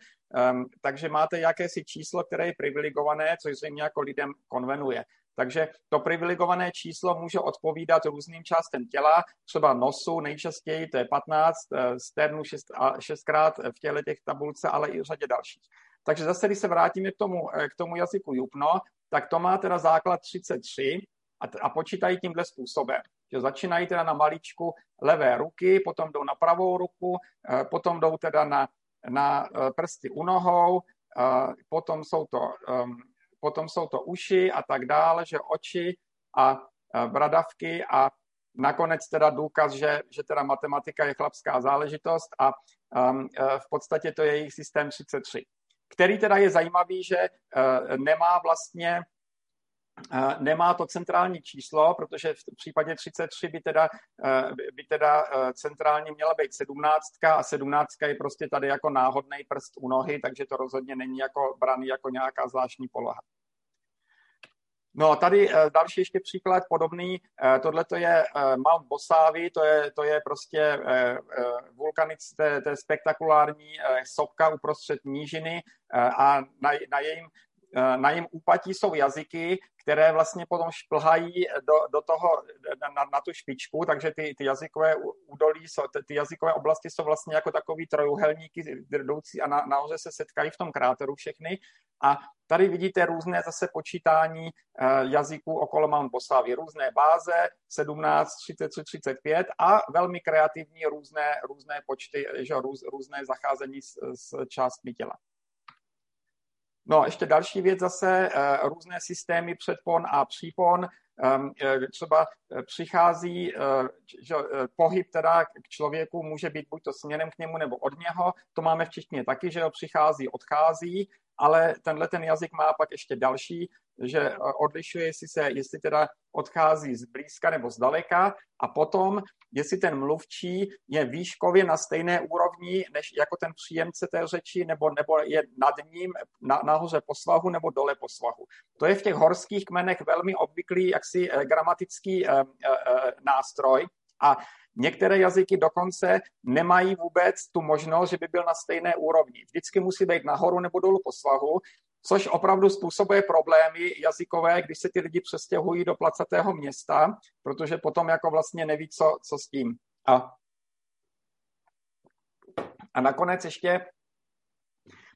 um, takže máte jakési číslo, které je privilegované, což jim jako lidem konvenuje. Takže to privilegované číslo může odpovídat různým částem těla, třeba nosu nejčastěji, to je 15, sternu 6, 6krát v těle těch tabulce, ale i řadě dalších. Takže zase, když se vrátíme k tomu, k tomu jazyku Jupno, tak to má teda základ 33 a, a počítají tímhle způsobem že začínají teda na maličku levé ruky, potom jdou na pravou ruku, eh, potom jdou teda na, na eh, prsty u nohou, eh, potom jsou, to, ehm, potom jsou to uši a tak dále, že oči a bradavky a nakonec teda důkaz, že, že teda matematika je chlapská záležitost a um, v podstatě to je jejich systém 33, který teda je zajímavý, že uh, nemá vlastně Nemá to centrální číslo, protože v případě 33 by teda, eh, by teda eh, centrálně měla být 17 a 17 je prostě tady jako náhodný prst u nohy, takže to rozhodně není jako braný jako nějaká zvláštní poloha. No tady eh, další ještě příklad podobný, tohle to je Mount Bosavi, to je, to je prostě vulkanic, to je, to je spektakulární sopka uprostřed nížiny a na, na jejím na jejím úpatí jsou jazyky, které vlastně potom šplhají do, do toho, na, na tu špičku, takže ty, ty jazykové údolí, jsou, ty, jazykové oblasti jsou vlastně jako takový trojuhelníky jdoucí a na, nahoře se setkají v tom kráteru všechny. A tady vidíte různé zase počítání uh, jazyků okolo Mount Bosavy, různé báze, 17, 33, 35 a velmi kreativní různé, různé počty, že, růz, různé zacházení s, s částmi těla. No, ještě další věc zase, eh, různé systémy předpon a přípon. třeba přichází, že pohyb teda k člověku může být buď to směrem k němu nebo od něho, to máme v češtině taky, že jo, přichází, odchází, ale tenhle ten jazyk má pak ještě další, že eh, odlišuje, jestli, se, jestli teda odchází z blízka nebo z daleka a potom, jestli ten mluvčí je výškově na stejné úrovni než jako ten příjemce té řeči, nebo, nebo je nad ním na, nahoře po svahu nebo dole po svahu. To je v těch horských kmenech velmi obvyklý jaksi eh, gramatický eh, eh, eh nástroj a Některé jazyky dokonce nemají vůbec tu možnost, že by byl na stejné úrovni. Vždycky musí být nahoru nebo dolů po svahu, což opravdu způsobuje problémy jazykové, když se ty lidi přestěhují do placatého města, protože potom jako vlastně neví, co, co s tím. A, a nakonec ještě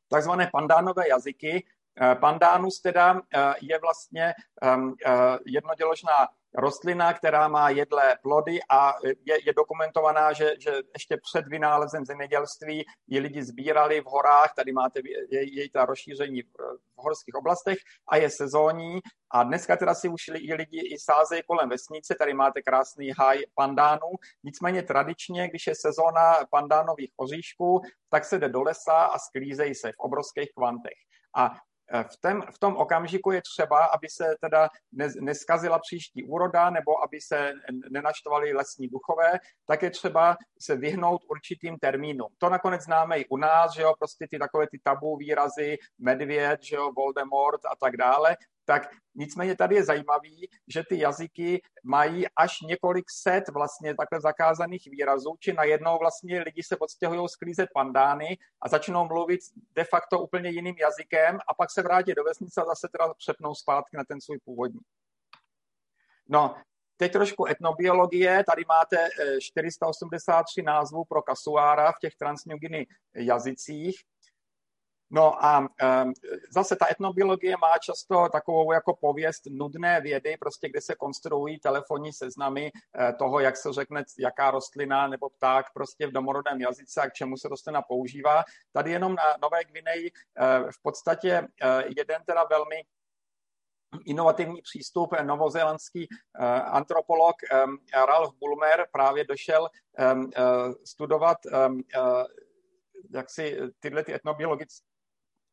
takzvané pandánové jazyky. Eh, Pandánus teda eh, je vlastně eh, jednoděložná rostlina, která má jedlé plody a je, je dokumentovaná, že, že ještě před vynálezem zemědělství ji lidi sbírali v horách, tady máte její je ta rozšíření v, v horských oblastech a je sezónní. A dneska teda si už i lidi i sázejí kolem vesnice, tady máte krásný háj pandánů, nicméně tradičně, když je sezóna pandánových oříšků, tak se jde do lesa a sklízejí se v obrovských kvantech. A v, tém, v tom okamžiku je třeba, aby se teda neskazila příští úroda nebo aby se nenaštovali lesní duchové, tak je třeba se vyhnout určitým termínům. To nakonec známe i u nás, že jo, prostě ty takové ty tabu výrazy, medvěd, že jo, Voldemort a tak dále, tak nicméně tady je zajímavý, že ty jazyky mají až několik set vlastně takhle zakázaných výrazů, či najednou vlastně lidi se podstěhují sklízet pandány a začnou mluvit de facto úplně jiným jazykem a pak se vrátí do vesnice a zase teda přepnou zpátky na ten svůj původní. No, Teď trošku etnobiologie. Tady máte 483 eh, názvů pro kasuára v těch transnewginy jazycích. No a um, zase ta etnobiologie má často takovou jako pověst nudné vědy, prostě kde se konstruují telefonní seznamy uh, toho, jak se řekne, jaká rostlina nebo pták prostě v domorodém jazyce a k čemu se rostlina používá. Tady jenom na Nové Gvineji uh, v podstatě uh, jeden teda velmi inovativní přístup novozélandský uh, antropolog um, Ralph Bulmer právě došel uh, studovat um, uh, jak si tyhle ty etnobiologické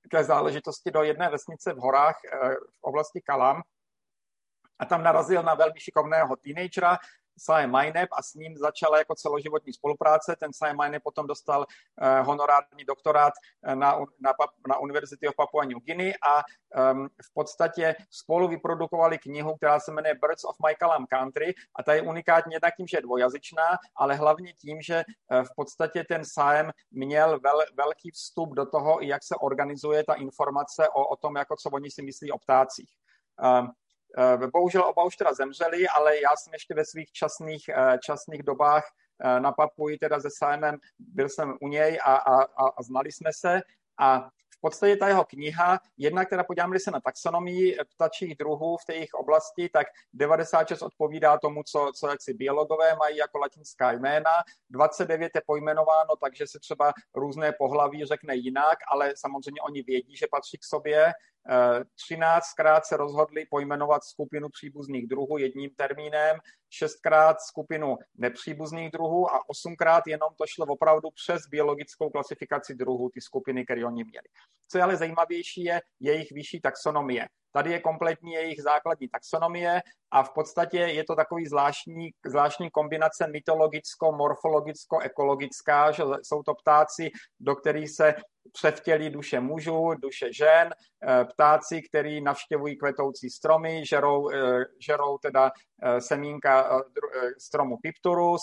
té záležitosti do jedné vesnice v horách eh, v oblasti Kalam a tam narazil na velmi šikovného teenagera, Sae Maineb a s ním začala jako celoživotní spolupráce. Ten Sae Maineb potom dostal uh, honorární doktorát eh, na, na, na University of Papua New Guinea a um, v podstatě spolu vyprodukovali knihu, která se jmenuje Birds of My Country a ta je unikátní jednak tím, že je dvojazyčná, ale hlavně tím, že uh, v podstatě ten Saem měl vel, velký vstup do toho, jak se organizuje ta informace o, o tom, jako co oni si myslí o ptácích. Um, Eh, bohužel oba už teda zemřeli, ale já jsem ještě ve svých časných, eh, časných dobách eh, na Papuji, teda se Simem, byl jsem u něj a, a, a znali jsme se a v podstatě ta jeho kniha, jedna, která podíváme se na taxonomii ptačích druhů v té jejich oblasti, tak 96 odpovídá tomu, co, co jaksi biologové mají jako latinská jména, 29 je pojmenováno, takže se třeba různé pohlaví řekne jinak, ale samozřejmě oni vědí, že patří k sobě. 13krát se rozhodli pojmenovat skupinu příbuzných druhů jedním termínem, šestkrát skupinu nepříbuzných druhů a osmkrát jenom to šlo opravdu přes biologickou klasifikaci druhů, ty skupiny, které oni měli. Co je ale zajímavější, je jejich vyšší taxonomie. Tady je kompletní jejich základní taxonomie a v podstatě je to takový zvláštní, zvláštní kombinace mytologicko-morfologicko-ekologická, že jsou to ptáci, do kterých se převtělí duše mužů, duše žen, eh, ptáci, který navštěvují kvetoucí stromy, žerou, eh, žerou teda eh, semínka stromu Pipturus,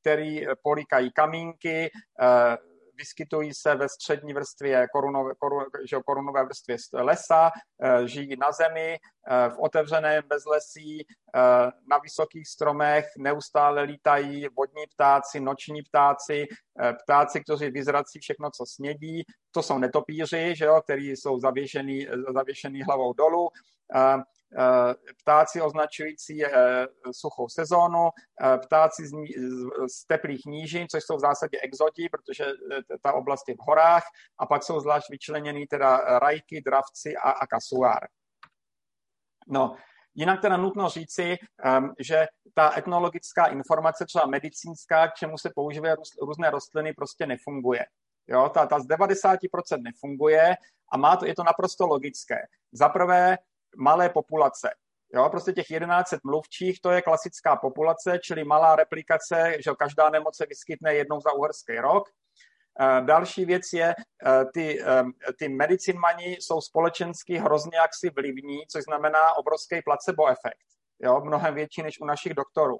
který políkají kamínky, vyskytují se ve střední vrstvě korunové, korun, že, korunové vrstvě lesa, eh, žijí na zemi, eh, v otevřeném bezlesí, eh, na vysokých stromech, neustále lítají vodní ptáci, noční ptáci, ptáci, kteří vyzrací všechno, co snědí. To jsou netopíři, že jo, který jsou zavěšený, zavěšený hlavou dolů. Eh, ptáci označující eh, suchou sezónu, eh, ptáci z, z teplých nížin, což jsou v zásadě exoti, protože ta oblast je v horách, a pak jsou zvlášť vyčleněný teda rajky, dravci a, a kasuár. No, Jinak teda nutno říci, že ta etnologická informace, třeba medicínská, k čemu se používají různé rostliny, prostě nefunguje. Jo, ta, ta z 90% nefunguje a má to, je to naprosto logické. Za prvé, malé populace. Jo, prostě těch 1100 mluvčích, to je klasická populace, čili malá replikace, že každá nemoc se vyskytne jednou za uherský rok. Eh, další věc je, eh, ty, eh, ty medicinmani jsou společensky hrozně jaksi vlivní, což znamená obrovský placebo efekt. Jo, mnohem větší než u našich doktorů.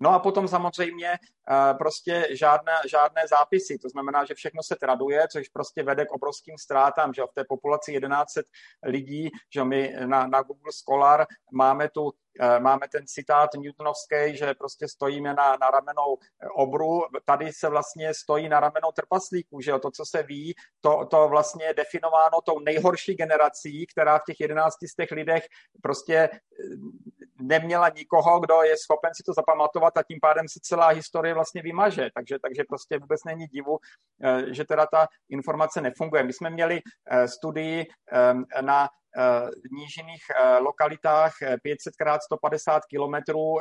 No a potom samozřejmě eh, prostě žádné, žádné zápisy, to znamená, že všechno se traduje, což prostě vede k obrovským ztrátám, že v té populaci 1100 lidí, že my na, na Google Scholar máme tu eh, máme ten citát Newtonovský, že prostě stojíme na, na ramenou obru, tady se vlastně stojí na ramenou trpaslíků, že jo, to, co se ví, to, to vlastně je definováno tou nejhorší generací, která v těch 11 z těch lidech prostě eh, neměla nikoho, kdo je schopen si to zapamatovat a tím pádem se celá historie vlastně vymaže. Takže, takže prostě vůbec není divu, eh, že teda ta informace nefunguje. My jsme měli eh, studii eh, na nížiných lokalitách 500 x 150 kilometrů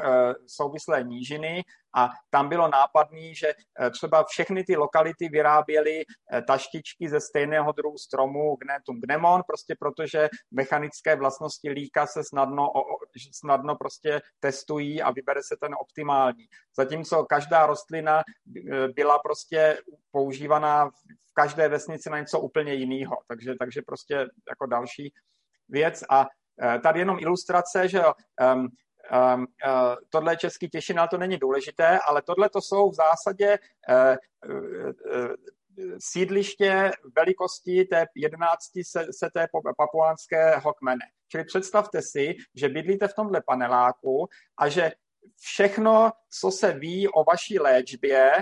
souvislé nížiny a tam bylo nápadný, že třeba všechny ty lokality vyráběly taštičky ze stejného druhu stromu Gnetum gnemon, prostě protože mechanické vlastnosti líka se snadno, snadno prostě testují a vybere se ten optimální. Zatímco každá rostlina byla prostě používaná v každé vesnici na něco úplně jiného. Takže, takže prostě jako další věc. A tady jenom ilustrace, že um, Um, uh, tohle je český ale to není důležité, ale tohle to jsou v zásadě uh, uh, sídliště velikosti té 11 se, se té papuánského kmene. Čili představte si, že bydlíte v tomhle paneláku a že všechno, co se ví o vaší léčbě,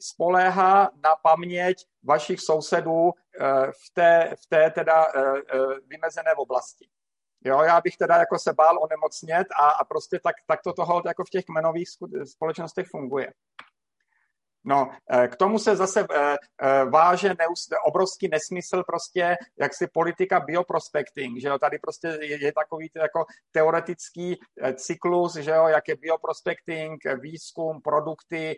spoléhá na paměť vašich sousedů v té, v té teda vymezené oblasti. Jo, já bych teda jako se bál onemocnět a, a prostě tak, tak to toho jako v těch kmenových společnostech funguje. No, eh, k tomu se zase eh, eh, váže obrovský nesmysl prostě jaksi politika bioprospecting, že jo, tady prostě je, je takový jako teoretický cyklus, že jo, jak je bioprospecting, výzkum, produkty,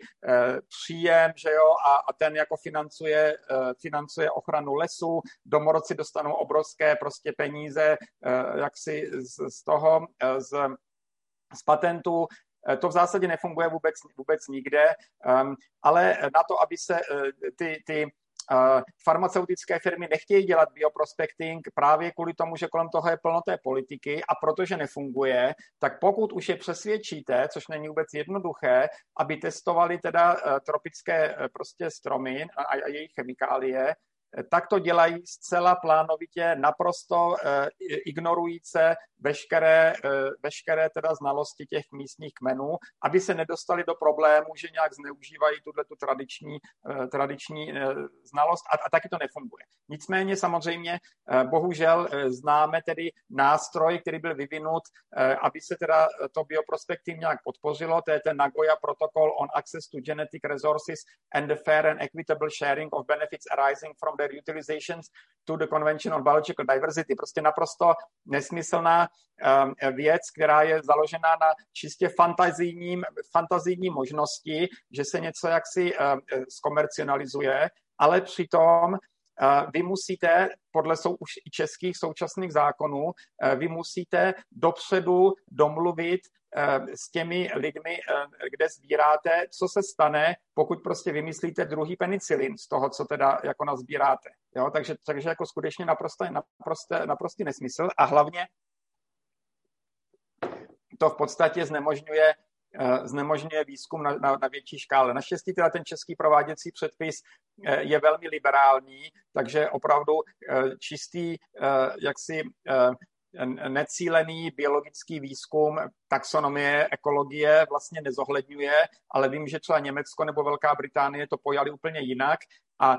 příjem, že jo, a, a ten jako financuje, financuje ochranu lesů, domorodci dostanou obrovské prostě peníze jaksi z, z toho, z, z patentu, Eh, to v zásadě nefunguje vůbec, vůbec nikde, um, ale na to, aby se uh, ty, ty Uh, farmaceutické firmy nechtějí dělat bioprospecting právě kvůli tomu, že kolem toho je plno té politiky a protože nefunguje, tak pokud už je přesvědčíte, což není vůbec jednoduché, aby testovali teda tropické prostě stromy a jejich chemikálie, tak to dělají zcela plánovitě, naprosto eh, ignorujíce veškeré, eh, veškeré teda znalosti těch místních kmenů, aby se nedostali do problému, že nějak zneužívají tuhle tu tradiční, eh, tradiční znalost a, a taky to nefunguje. Nicméně samozřejmě bohužel známe tedy nástroj, který byl vyvinut, aby se teda to bioprospektiv nějak podpořilo, to je ten Nagoya Protocol on Access to Genetic Resources and the Fair and Equitable Sharing of Benefits Arising from the utilizations to the Convention on Biological Diversity. Prostě naprosto nesmyslná um, věc, která je založená na čistě fantazijním, fantazijní možnosti, že se něco jaksi um, zkomercionalizuje, ale přitom vy musíte, podle sou, už i českých současných zákonů, uh, vy musíte dopředu domluvit Eh, s těmi lidmi, eh, kde sbíráte, co se stane, pokud prostě vymyslíte druhý penicilin z toho, co teda jako nazbíráte. Jo? Takže, takže jako skutečně naprosto, naprosto, naprostý nesmysl a hlavně to v podstatě znemožňuje eh, znemožňuje výzkum na, na, na větší škále. Naštěstí teda ten český prováděcí předpis je velmi liberální, takže opravdu čistý jaksi necílený biologický výzkum taxonomie, ekologie vlastně nezohledňuje, ale vím, že třeba Německo nebo Velká Británie to pojali úplně jinak a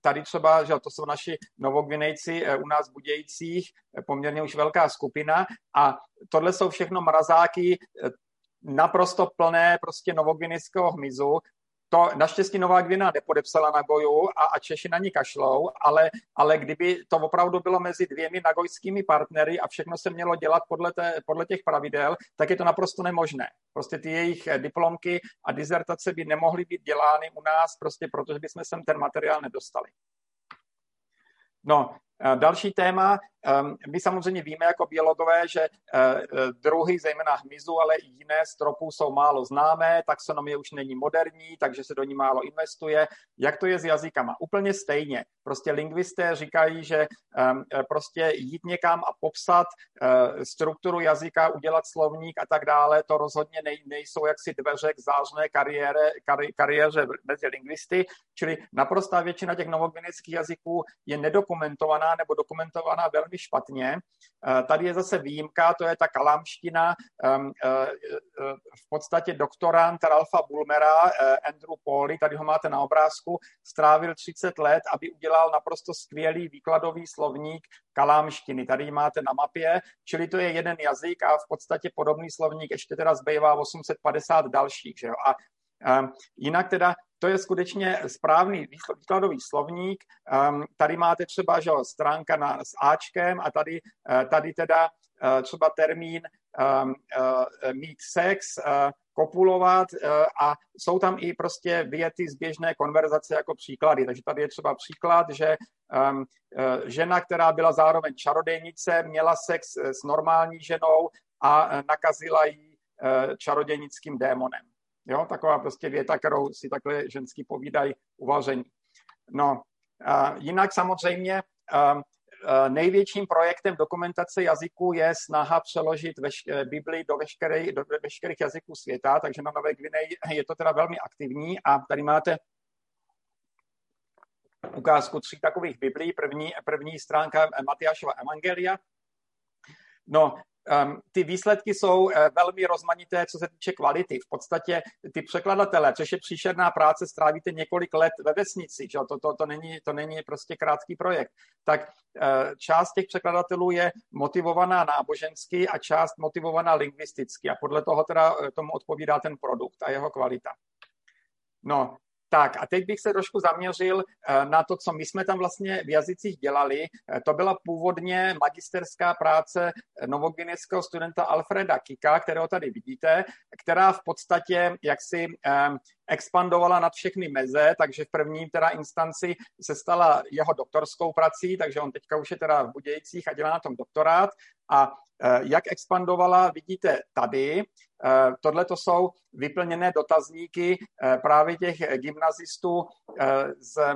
Tady třeba, že to jsou naši novogvinejci eh, u nás eh, poměrně už velká skupina a tohle jsou všechno mrazáky eh, naprosto plné prostě novogvinejského hmyzu, to naštěstí Nová Gvina nepodepsala Nagoju a, a Češi na ní kašlou, ale, ale kdyby to opravdu bylo mezi dvěmi nagojskými partnery a všechno se mělo dělat podle, té, podle těch pravidel, tak je to naprosto nemožné. Prostě ty jejich diplomky a dizertace by nemohly být dělány u nás, prostě protože bychom sem ten materiál nedostali. No, Další téma, my samozřejmě víme jako biologové, že eh, eh, druhy, zejména hmyzu, ale i jiné stropů jsou málo známé, taxonomie už není moderní, takže se do ní málo investuje. Jak to je s jazykama? Úplně stejně. Prostě lingvisté říkají, že ehm, eh, prostě jít někam a popsat strukturu jazyka, udělat slovník a tak dále, to rozhodně nejsou jaksi dveře k zářné kariére, kari, kariéře mezi lingvisty, čili naprostá většina těch novogvinických jazyků je nedokumentovaná nebo dokumentovaná velmi špatně. Eh, tady je zase výjimka, to je ta kalamština. Ehm, eh, eh, v podstatě doktorant Ralfa Bulmera, Andrew Pauly, tady ho máte na obrázku, strávil 30 let, aby udělal naprosto skvělý výkladový slovník kalámštiny. Tady ji máte na mapě, čili to je jeden jazyk a v podstatě podobný slovník ještě teda zbývá 850 dalších. Že jo? A Jinak teda to je skutečně správný výkladový slovník. Um, tady máte třeba že, stránka na, s Ačkem a tady, uh, tady teda uh, třeba termín um, uh, mít sex, kopulovat a jsou tam i prostě věty z běžné konverzace jako příklady. Takže tady je třeba příklad, že žena, která byla zároveň čarodejnice, měla sex s normální ženou a nakazila ji čarodějnickým démonem. Jo, taková prostě věta, kterou si takhle ženský povídají uvažení. No, a jinak samozřejmě a, a největším projektem dokumentace jazyku je snaha přeložit veš, Bibli do, veškerý, do veškerých jazyků světa, takže na Nové Gvineji je to teda velmi aktivní a tady máte ukázku tří takových Biblí. První, první stránka Matyášova Evangelia. No, um, ty výsledky jsou uh, velmi rozmanité, co se týče kvality. V podstatě ty překladatelé, což je příšerná práce, strávíte několik let ve vesnici, že? To, to, to, není, to není prostě krátký projekt. Tak uh, část těch překladatelů je motivovaná nábožensky a část motivovaná lingvisticky a podle toho teda uh, tomu odpovídá ten produkt a jeho kvalita. No, tak a teď bych se trošku zaměřil eh, na to, co my jsme tam vlastně v jazycích dělali. Eh, to byla původně magisterská práce novogineského studenta Alfreda Kika, kterého tady vidíte, která v podstatě jaksi eh, expandovala nad všechny meze, takže v prvním teda instanci se stala jeho doktorskou prací, takže on teďka už je teda v Budějcích a dělá na tom doktorát. A jak expandovala, vidíte tady. Eh, tohle to jsou vyplněné dotazníky eh, právě těch gymnazistů z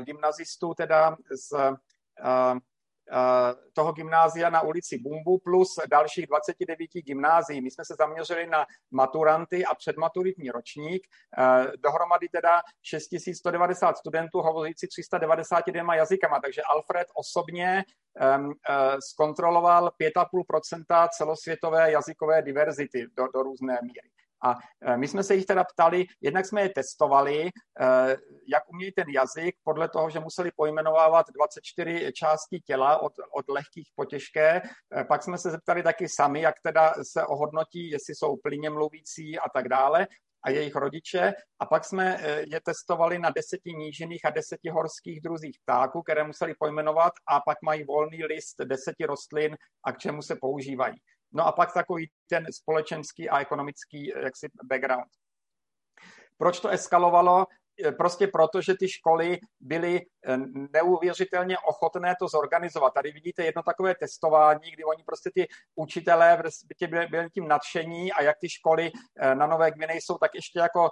gymnazistů teda z toho gymnázia na ulici Bumbu plus dalších 29 gymnázií. My jsme se zaměřili na maturanty a předmaturitní ročník. Dohromady teda 6190 studentů hovořící 392 jazykama, takže Alfred osobně zkontroloval 5,5% celosvětové jazykové diverzity do, do různé míry. A e, my jsme se jich teda ptali, jednak jsme je testovali, e, jak umějí ten jazyk, podle toho, že museli pojmenovávat 24 částí těla od, od lehkých po těžké. E, pak jsme se zeptali taky sami, jak teda se ohodnotí, jestli jsou plyně mluvící a tak dále a jejich rodiče. A pak jsme je testovali na deseti nížiných a deseti horských druzích ptáků, které museli pojmenovat a pak mají volný list deseti rostlin a k čemu se používají. No a pak takový ten společenský a ekonomický jaksi background. Proč to eskalovalo? Eh, prostě proto, že ty školy byly eh, neuvěřitelně ochotné to zorganizovat. Tady vidíte jedno takové testování, kdy oni prostě ty učitelé byli, byli tím nadšení a jak ty školy eh, na Nové Gvineji jsou tak ještě jako,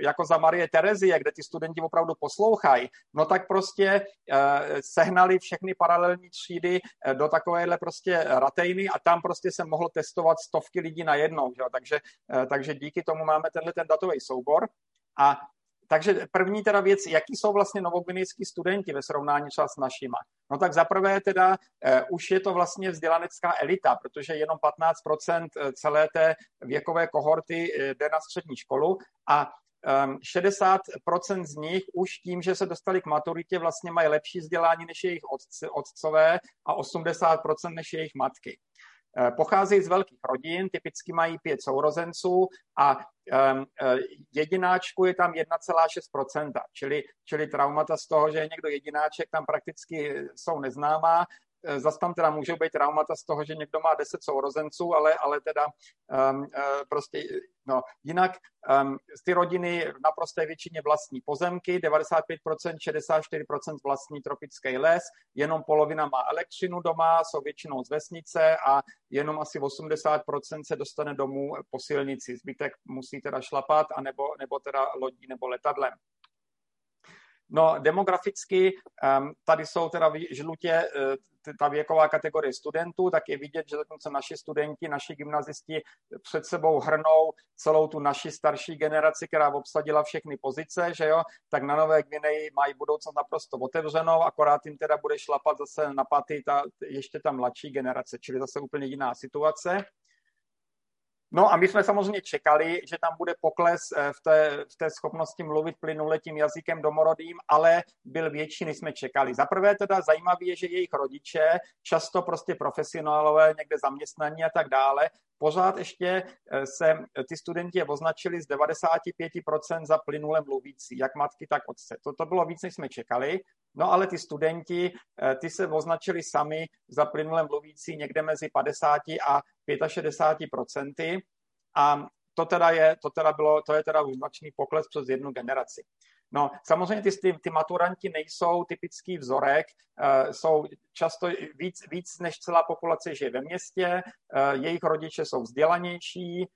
jako za Marie Terezie, kde ty studenti opravdu poslouchají, no tak prostě sehnali všechny paralelní třídy do takovéhle prostě ratejny a tam prostě se mohlo testovat stovky lidí na jednou. Že? Takže, takže díky tomu máme tenhle ten datový soubor. A takže první teda věc, jaký jsou vlastně novogvinejský studenti ve srovnání třeba s našima. No tak zaprvé teda uh, už je to vlastně vzdělanecká elita, protože jenom 15% eh, celé té věkové kohorty uh, jde na střední školu a um, ehm, 60% z nich už tím, že se dostali k maturitě, vlastně mají lepší vzdělání než jejich otcové a 80% než jejich matky. Pocházejí z velkých rodin, typicky mají pět sourozenců a um, jedináčku je tam 1,6%, čili, čili traumata z toho, že je někdo jedináček, tam prakticky jsou neznámá. Eh, zas tam teda můžou být traumata z toho, že někdo má 10 sourozenců, ale, ale teda um, prostě, no, jinak um, z ty rodiny naprosté většině vlastní pozemky, 95%, 64% vlastní tropický les, jenom polovina má elektřinu doma, jsou většinou z vesnice a jenom asi 80% se dostane domů po silnici. Zbytek musí teda šlapat, anebo, nebo teda lodí nebo letadlem. No, demograficky tady jsou teda žlutě eh, ta věková kategorie studentů, tak je vidět, že zatímco naši studenti, naši gymnazisti před sebou hrnou celou tu naši starší generaci, která obsadila všechny pozice, že jo, tak na Nové Gvineji mají budoucnost naprosto otevřenou, akorát jim teda bude šlapat zase na paty ta, ještě ta mladší generace, čili zase úplně jiná situace. No a my jsme samozřejmě čekali, že tam bude pokles eh, v té, v té schopnosti mluvit plynule tím jazykem domorodým, ale byl větší, než jsme čekali. Za prvé teda zajímavé je, že jejich rodiče, často prostě profesionálové, někde zaměstnaní a tak dále, pořád ještě eh, se ty studenti označili z 95% za plynule mluvící, jak matky, tak otce. To, to bylo víc, než jsme čekali. No ale ty studenti, eh, ty se označili sami za plynule mluvící někde mezi 50 a 65 procenty. A to teda je, to teda bylo, to je teda značný pokles přes jednu generaci. No, samozřejmě ty, ty, ty maturanti nejsou typický vzorek, uh, jsou často víc, víc než celá populace žije ve městě, uh, jejich rodiče jsou vzdělanější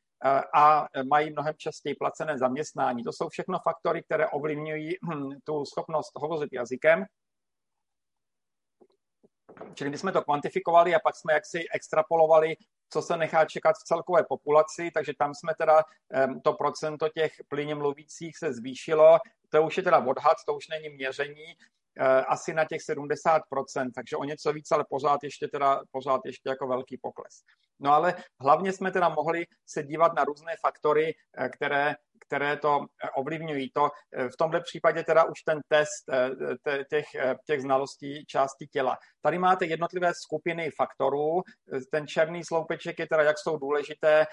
a mají mnohem častěji placené zaměstnání. To jsou všechno faktory, které ovlivňují hm, tu schopnost hovořit jazykem. Čili my jsme to kvantifikovali a pak jsme jaksi extrapolovali co se nechá čekat v celkové populaci, takže tam jsme teda to procento těch plyně mluvících se zvýšilo. To už je teda odhad, to už není měření, eh, asi na těch 70%, takže o něco víc, ale pořád ještě teda, pořád ještě jako velký pokles. No ale hlavně jsme teda mohli se dívat na různé faktory, eh, které které to eh, ovlivňují. To eh, v tomto případě teda už ten test eh, těch, těch znalostí části těla. Tady máte jednotlivé skupiny faktorů. Ten černý sloupeček je teda, jak jsou důležité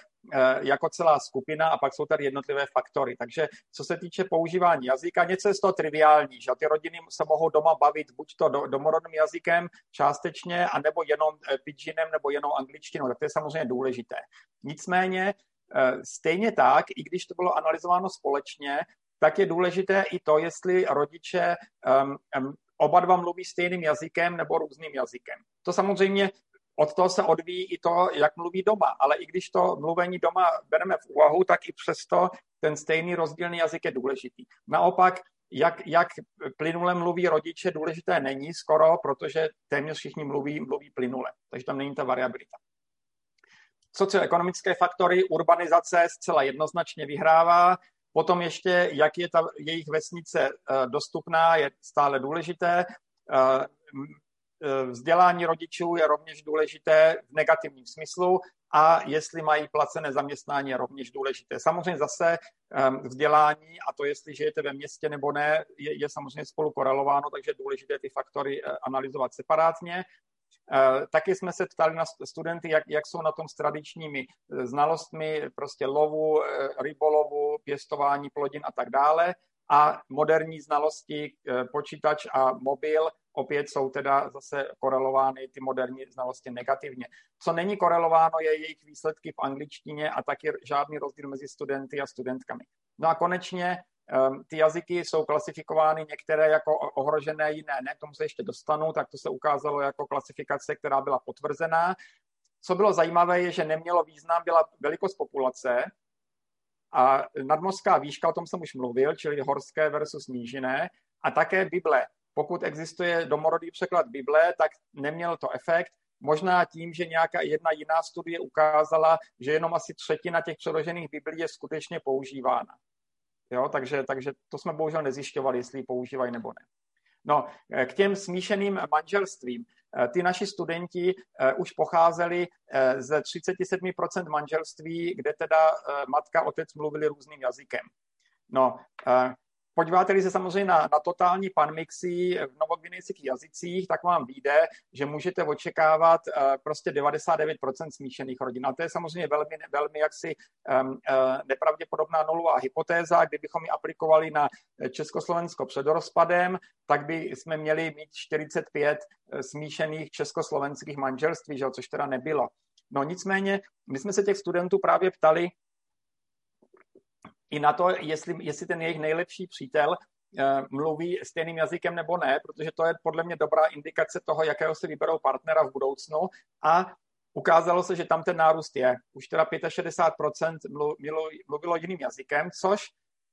jako celá skupina a pak jsou tady jednotlivé faktory. Takže co se týče používání jazyka, něco je z toho triviální, že ty rodiny se mohou doma bavit buď to domorodným jazykem částečně, anebo jenom pidginem, nebo jenom angličtinou, tak to je samozřejmě důležité. Nicméně stejně tak, i když to bylo analyzováno společně, tak je důležité i to, jestli rodiče um, um, oba dva mluví stejným jazykem nebo různým jazykem. To samozřejmě od toho se odvíjí i to, jak mluví doma, ale i když to mluvení doma bereme v úvahu, tak i přesto ten stejný rozdílný jazyk je důležitý. Naopak, jak, jak plynule mluví rodiče, důležité není skoro, protože téměř všichni mluví, mluví plynule, takže tam není ta variabilita. Socioekonomické faktory, urbanizace zcela jednoznačně vyhrává. Potom ještě, jak je ta jejich vesnice eh, dostupná, je stále důležité. Eh, eh, vzdělání rodičů je rovněž důležité v negativním smyslu a jestli mají placené zaměstnání je rovněž důležité. Samozřejmě zase vzdělání a to, jestli žijete ve městě nebo ne, je, je samozřejmě spolu korelováno, takže je důležité ty faktory analyzovat separátně. Eh, taky jsme se ptali na studenty, jak, jak jsou na tom s tradičními eh, znalostmi, prostě lovu, eh, rybolovu, pěstování plodin a tak dále. A moderní znalosti, počítač a mobil, opět jsou teda zase korelovány ty moderní znalosti negativně. Co není korelováno, je jejich výsledky v angličtině a taky žádný rozdíl mezi studenty a studentkami. No a konečně ty jazyky jsou klasifikovány některé jako ohrožené, jiné ne, k tomu se ještě dostanu, tak to se ukázalo jako klasifikace, která byla potvrzená. Co bylo zajímavé, je, že nemělo význam, byla velikost populace a nadmořská výška, o tom jsem už mluvil, čili horské versus nížiné, a také Bible. Pokud existuje domorodý překlad Bible, tak neměl to efekt, Možná tím, že nějaká jedna jiná studie ukázala, že jenom asi třetina těch přeložených Biblí je skutečně používána. Jo? Takže, takže to jsme bohužel nezjišťovali, jestli ji používají nebo ne. No, eh, k těm smíšeným manželstvím. Eh, ty naši studenti eh, už pocházeli ze 37% manželství, kde teda matka, otec mluvili různým jazykem. No, podíváte se samozřejmě na, na totální panmixy v novogvinejských jazycích, tak vám vyjde, že můžete očekávat uh, prostě 99% smíšených rodin. A to je samozřejmě velmi, velmi jaksi um, nepravděpodobná nulová hypotéza. Kdybychom ji aplikovali na Československo před rozpadem, tak by jsme měli mít 45 smíšených československých manželství, že, což teda nebylo. No nicméně, my jsme se těch studentů právě ptali, i na to, jestli, jestli ten jejich nejlepší přítel uh, mluví stejným jazykem nebo ne, protože to je podle mě dobrá indikace toho, jakého si vyberou partnera v budoucnu a ukázalo se, že tam ten nárůst je. Už teda 65% mluvilo, mluvilo jiným jazykem, což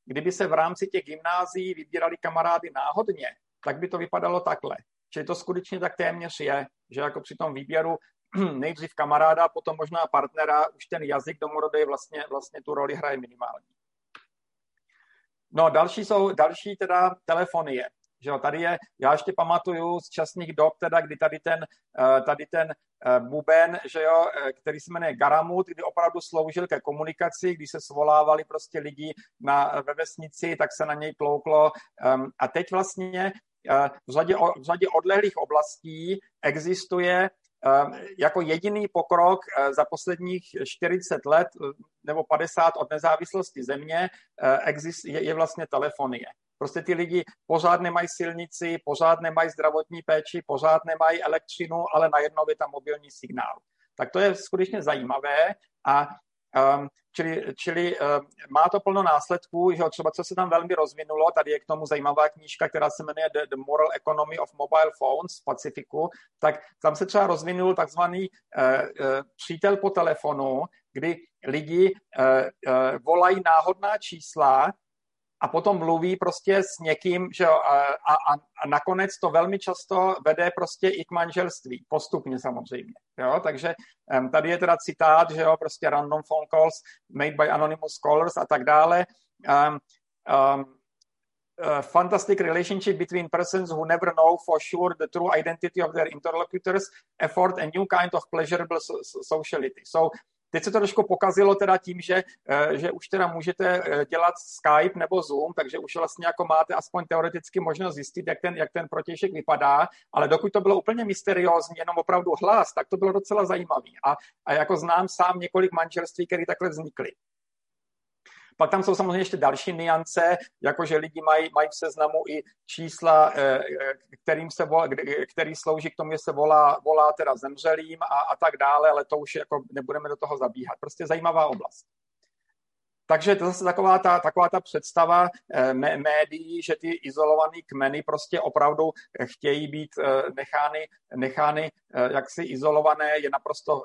kdyby se v rámci těch gymnázií vybírali kamarády náhodně, tak by to vypadalo takhle. Čili to skutečně tak téměř je, že jako při tom výběru nejdřív kamaráda, potom možná partnera, už ten jazyk domorodej vlastně, vlastně tu roli hraje minimální. No další jsou, další teda telefonie. Že jo, tady je, já ještě pamatuju z časných dob, teda, kdy tady ten, eh, tady ten eh, buben, že jo, eh, který se jmenuje Garamut, kdy opravdu sloužil ke komunikaci, když se svolávali prostě lidi na, ve vesnici, tak se na něj tlouklo. Ehm, a teď vlastně v řadě, v řadě odlehlých oblastí existuje jako jediný pokrok eh, za posledních 40 let eh, nebo 50 od nezávislosti země eh, je vlastně telefonie. Prostě ty lidi pořád nemají silnici, pořád nemají zdravotní péči, pořád nemají elektřinu, ale najednou je tam mobilní signál. Tak to je skutečně zajímavé a čili čili um, má to plno následků, že třeba co se tam velmi rozvinulo, tady je k tomu zajímavá knížka, která se jmenuje The, Moral Economy of Mobile Phones v Pacifiku, tak tam se třeba rozvinul takzvaný uh, uh, přítel po telefonu, kdy lidi uh, volají náhodná čísla a potom mluví prostě s někým, že jo, a, a, a nakonec to velmi často vede prostě i k manželství, postupně samozřejmě, jo, takže um, tady je teda citát, že jo, prostě random phone calls made by anonymous callers a tak dále. Um, um, Uh, fantastic relationship between persons who never know for sure the true identity of their interlocutors afford a new kind of pleasurable so- sociality. So Teď se to trošku pokazilo teda tím, že, eh, že už teda můžete eh, dělat Skype nebo Zoom, takže už vlastně jako máte aspoň teoreticky možnost zjistit, jak ten, jak ten protějšek vypadá, ale dokud to bylo úplně mysteriózní, jenom opravdu hlas, tak to bylo docela zajímavý. A, a jako znám sám několik manželství, které takhle vznikly. Pak tam jsou samozřejmě ještě další niance, jako že lidi mají, mají v seznamu i čísla, eh, kterým se volá, který slouží k tomu, že se volá, volá teda zemřelým a, a tak dále, ale to už jako nebudeme do toho zabíhat. Prostě zajímavá oblast. Takže to je zase taková ta, taková ta představa eh, médií, že ty izolované kmeny prostě opravdu chtějí být eh, nechány, nechány jaksi izolované, je naprosto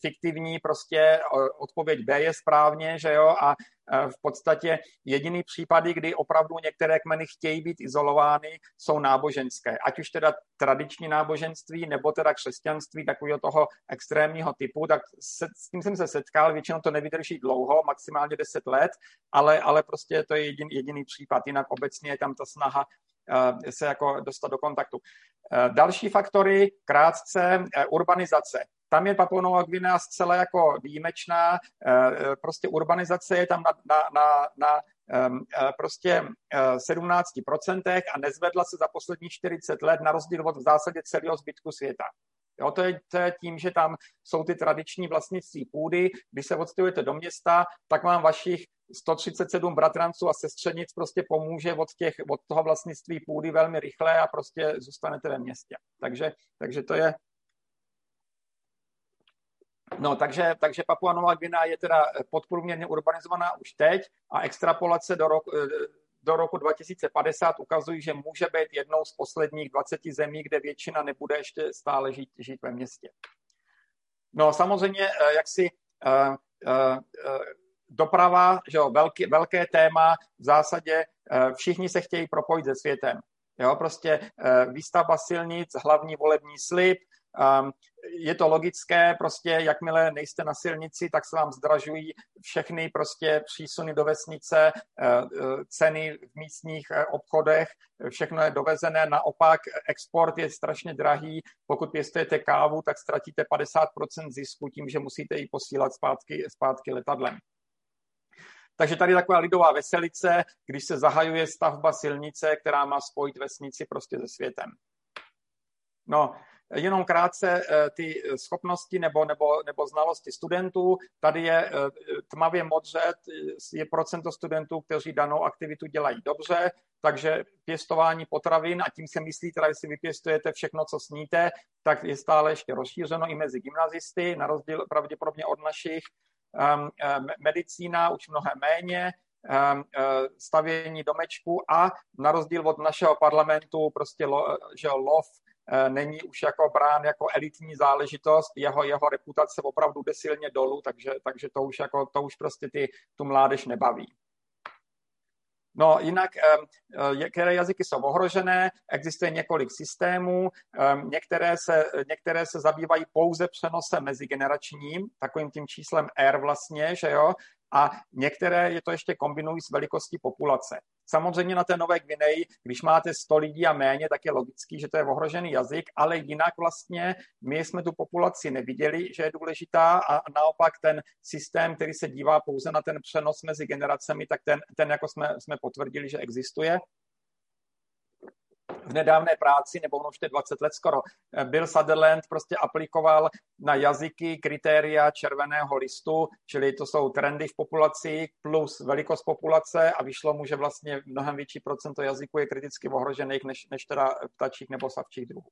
fiktivní, prostě odpověď B je správně, že jo, a v podstatě jediný případy, kdy opravdu některé kmeny chtějí být izolovány, jsou náboženské. Ať už teda tradiční náboženství, nebo teda křesťanství takového toho extrémního typu, tak se, s tím jsem se setkal, většinou to nevydrží dlouho, maximálně 10 let, ale, ale prostě to je jedin, jediný případ. Jinak obecně je tam ta snaha se jako dostat do kontaktu. Uh, další faktory, krátce, uh, urbanizace. Tam je Papua Nová Gvinea zcela jako výjimečná, eh, prostě urbanizace je tam na, na, na, na prostě 17% a nezvedla se za posledních 40 let na rozdíl od v zásadě celého zbytku světa. Jo, to, je, to je tím, že tam jsou ty tradiční vlastnictví půdy. Když se odstěhujete do města, tak vám vašich 137 bratranců a sestřenic prostě pomůže od, těch, od toho vlastnictví půdy velmi rychle a prostě zůstanete ve městě. Takže, takže to, je, No, takže, takže Papua Nová Gvina je teda podprůměrně urbanizovaná už teď a extrapolace do roku, do roku 2050 ukazují, že může být jednou z posledních 20 zemí, kde většina nebude ještě stále žít, žít ve městě. No samozřejmě, eh, jak si uh, uh, doprava, že jo, velký, velké téma, v zásadě uh, všichni se chtějí propojit se světem. Jo, prostě výstavba silnic, hlavní volební slib, Um, je to logické, prostě jakmile nejste na silnici, tak se vám zdražují všechny prostě přísuny do vesnice, eh, eh, ceny v místních eh, obchodech, všechno je dovezené, naopak export je strašně drahý, pokud pěstujete kávu, tak ztratíte 50% zisku tím, že musíte ji posílat zpátky, zpátky letadlem. Takže tady taková lidová veselice, když se zahajuje stavba silnice, která má spojit vesnici prostě se světem. No, jenom krátce eh, ty schopnosti nebo, nebo, nebo znalosti studentů. Tady je eh, tmavě modře, je procento studentů, kteří danou aktivitu dělají dobře, takže pěstování potravin, a tím se myslí, teda, jestli vypěstujete všechno, co sníte, tak je stále ještě rozšířeno i mezi gymnazisty, na rozdíl pravděpodobně od našich. Um, medicína už mnohem méně, um, stavění domečku a na rozdíl od našeho parlamentu prostě lo, že lov Eh, není už jako brán jako elitní záležitost, jeho, jeho reputace opravdu jde silně dolů, takže, takže to, už jako, to už prostě ty, tu mládež nebaví. No jinak, eh, které jazyky jsou ohrožené, existuje několik systémů, některé se, některé se zabývají pouze přenosem mezigeneračním, takovým tím číslem R vlastně, že jo, a některé je to ještě kombinují s velikostí populace. Samozřejmě na té Nové Gvineji, když máte 100 lidí a méně, tak je logický, že to je ohrožený jazyk, ale jinak vlastně my jsme tu populaci neviděli, že je důležitá a naopak ten systém, který se dívá pouze na ten přenos mezi generacemi, tak ten, ten jako jsme, jsme potvrdili, že existuje v nedávné práci, nebo ono už je 20 let skoro, Bill Sutherland prostě aplikoval na jazyky kritéria červeného listu, čili to jsou trendy v populaci plus velikost populace a vyšlo mu, že vlastně mnohem větší procento jazyků je kriticky ohrožených než, než teda ptačích nebo savčích druhů.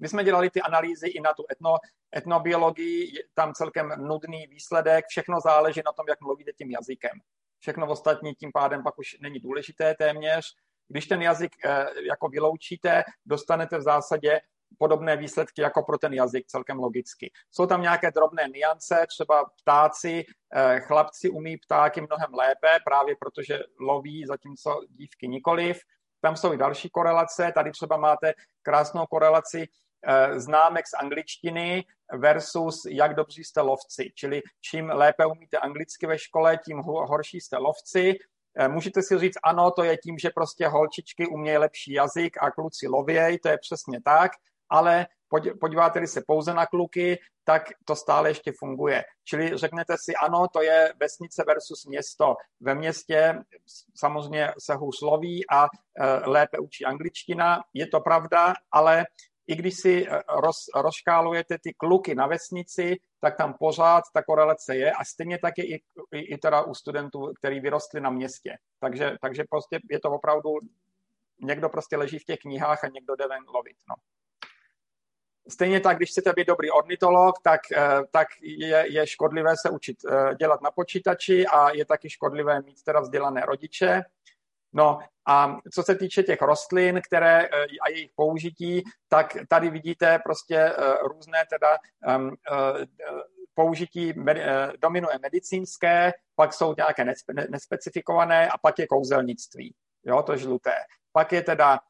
My jsme dělali ty analýzy i na tu etno, etnobiologii, tam celkem nudný výsledek, všechno záleží na tom, jak mluvíte tím jazykem. Všechno ostatní tím pádem pak už není důležité téměř. Když ten jazyk eh, jako vyloučíte, dostanete v zásadě podobné výsledky jako pro ten jazyk celkem logicky. Jsou tam nějaké drobné niance, třeba ptáci, eh, chlapci umí ptáky mnohem lépe, právě protože loví, zatímco dívky nikoliv. Tam jsou i další korelace, tady třeba máte krásnou korelaci eh, známek z angličtiny versus jak dobří jste lovci. Čili čím lépe umíte anglicky ve škole, tím horší jste lovci. Eh, můžete si říct, ano, to je tím, že prostě holčičky umějí lepší jazyk a kluci lověj, to je přesně tak, ale podíváte-li se pouze na kluky, tak to stále ještě funguje. Čili řeknete si, ano, to je vesnice versus město. Ve městě samozřejmě se hůř loví a eh, lépe učí angličtina, je to pravda, ale i když si eh, roz, rozškálujete ty kluky na vesnici, tak tam pořád ta korelace je a stejně tak je i, i, i teda u studentů, který vyrostli na městě. Takže, takže prostě je to opravdu, někdo prostě leží v těch knihách a někdo jde ven lovit. No. Stejně tak, když chcete být dobrý ornitolog, tak, eh, tak je, je škodlivé se učit eh, dělat na počítači a je taky škodlivé mít teda vzdělané rodiče. No a co se týče těch rostlin, které eh, a jejich použití, tak tady vidíte prostě eh, různé teda um, použití dominuje medicínské, pak jsou nějaké nespecifikované a pak je kouzelnictví, jo, to žluté. Pak je teda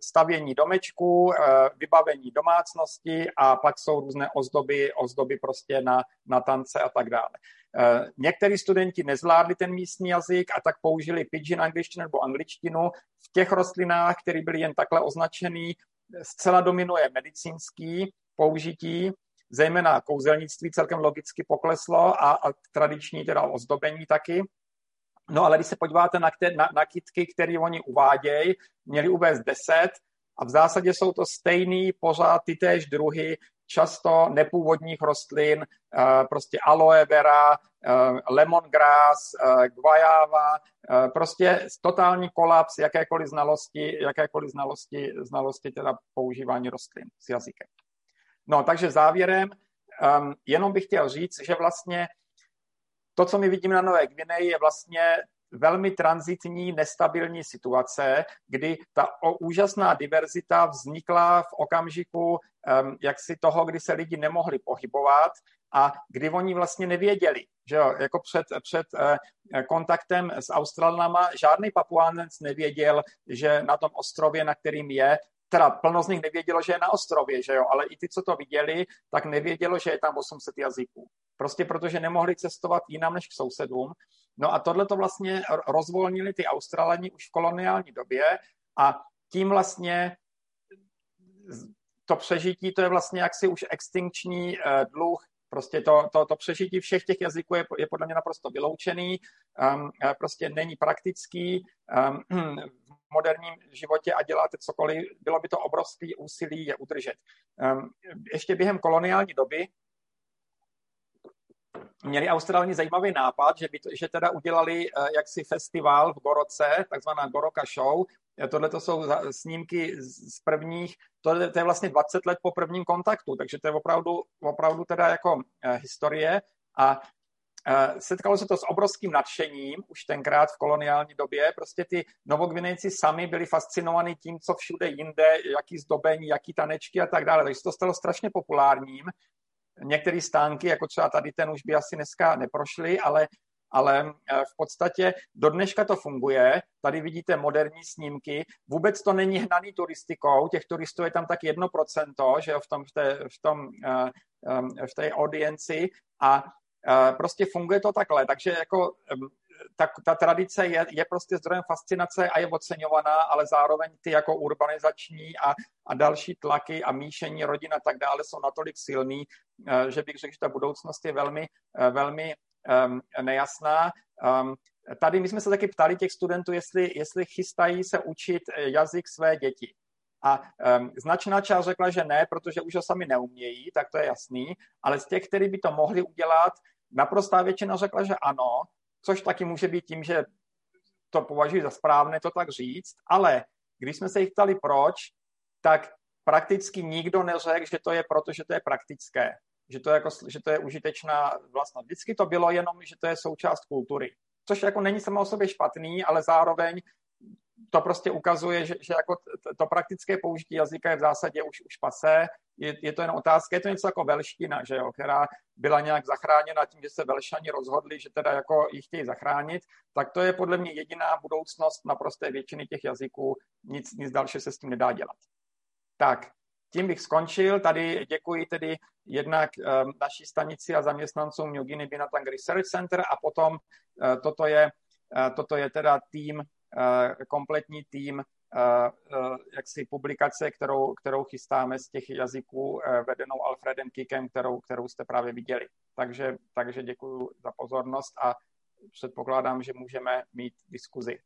stavění domečků, vybavení domácnosti a pak jsou různé ozdoby, ozdoby prostě na, na tance a tak dále. Eh, někteří studenti nezvládli ten místní jazyk a tak použili pidgin angličtinu nebo angličtinu. V těch rostlinách, které byly jen takhle označený, zcela dominuje medicínský použití, zejména kouzelnictví celkem logicky pokleslo a, a tradiční teda ozdobení taky. No ale když se podíváte na, na, na kitky, které oni uvádějí, měli uvést 10 a v zásadě jsou to stejný pořád ty též druhy často nepůvodních rostlin, eh, prostě aloe vera, eh, lemongrass, eh, guayava, prostě totální kolaps jakékoliv znalosti, jakékoliv znalosti, znalosti teda používání rostlin s jazykem. No, takže závěrem, um, jenom bych chtěl říct, že vlastně to, co my vidíme na Nové Gvineji, je vlastně velmi transitní, nestabilní situace, kdy ta úžasná diverzita vznikla v okamžiku um, jaksi toho, kdy se lidi nemohli pohybovat a kdy oni vlastně nevěděli, že jo, jako před, před uh, kontaktem s Australanama žádný papuánec nevěděl, že na tom ostrově, na kterým je, teda plno z nich nevědělo, že je na ostrově, že jo, ale i ty, co to viděli, tak nevědělo, že je tam 800 jazyků. Prostě protože nemohli cestovat jinam než k sousedům. No a tohle to vlastně rozvolnili ty Australani už v koloniální době a tím vlastně to přežití, to je vlastně jaksi už extinkční eh, dluh Prostě to, to, to přežití všech těch jazyků je, je podle mě naprosto vyloučený, um, prostě není praktický um, moderním životě a děláte cokoliv, bylo by to obrovský úsilí je udržet. Um, ještě během koloniální doby měli Australani zajímavý nápad, že, by že teda udělali uh, jaksi festival v Goroce, takzvaná Goroka Show. Tohle to jsou snímky z prvních, to je, to je vlastně 20 let po prvním kontaktu, takže to je opravdu, opravdu teda jako uh, historie a setkalo se to s obrovským nadšením už tenkrát v koloniální době. Prostě ty novogvinejci sami byli fascinovaní tím, co všude jinde, jaký zdobení, jaký tanečky a tak dále. Takže se to stalo strašně populárním Některé stánky, jako třeba tady ten, už by asi dneska neprošly, ale, ale eh, v podstatě do dneška to funguje. Tady vidíte moderní snímky. Vůbec to není hnaný turistikou, těch turistů je tam tak 1%, že jo, v tom, v té, v tom, eh, eh, v té audienci a prostě funguje to takhle. Takže jako ta, ta tradice je, je prostě zdrojem fascinace a je oceňovaná, ale zároveň ty jako urbanizační a, a další tlaky a míšení rodin a tak dále jsou natolik silný, eh, že bych řekl, že ta budoucnost je velmi, eh, velmi nejasná. Tady my jsme se taky ptali těch studentů, jestli, jestli chystají se učit jazyk své děti. A um, značná část řekla, že ne, protože už ho sami neumějí, tak to je jasný, ale z těch, kteří by to mohli udělat, naprostá většina řekla, že ano, což taky může být tím, že to považuji za správné to tak říct, ale když jsme se jich ptali proč, tak prakticky nikdo neřekl, že to je proto, že to je praktické, že to je, jako, že to je užitečná vlastnost. Vždycky to bylo jenom, že to je součást kultury, což jako není samo o sobě špatný, ale zároveň to prostě ukazuje, že, že jako to praktické použití jazyka je v zásadě už, už pasé. Je, je to jen otázka, je to něco jako velština, že jo, která byla nějak zachráněna tím, že se velšani rozhodli, že teda jako ji chtějí zachránit, tak to je podle mě jediná budoucnost naprosté většiny těch jazyků, nic, nic dalšího se s tím nedá dělat. Tak, tím bych skončil. Tady děkuji tedy jednak um, naší stanici a zaměstnancům New Guinea Binatang Research Center a potom uh, toto, je, uh, toto je teda tým kompletní tým eh, eh, jaksi publikace, kterou, kterou chystáme z těch jazyků vedenou Alfredem Kikem, kterou, kterou jste právě viděli. Takže, takže děkuji za pozornost a předpokládám, že můžeme mít diskuzi.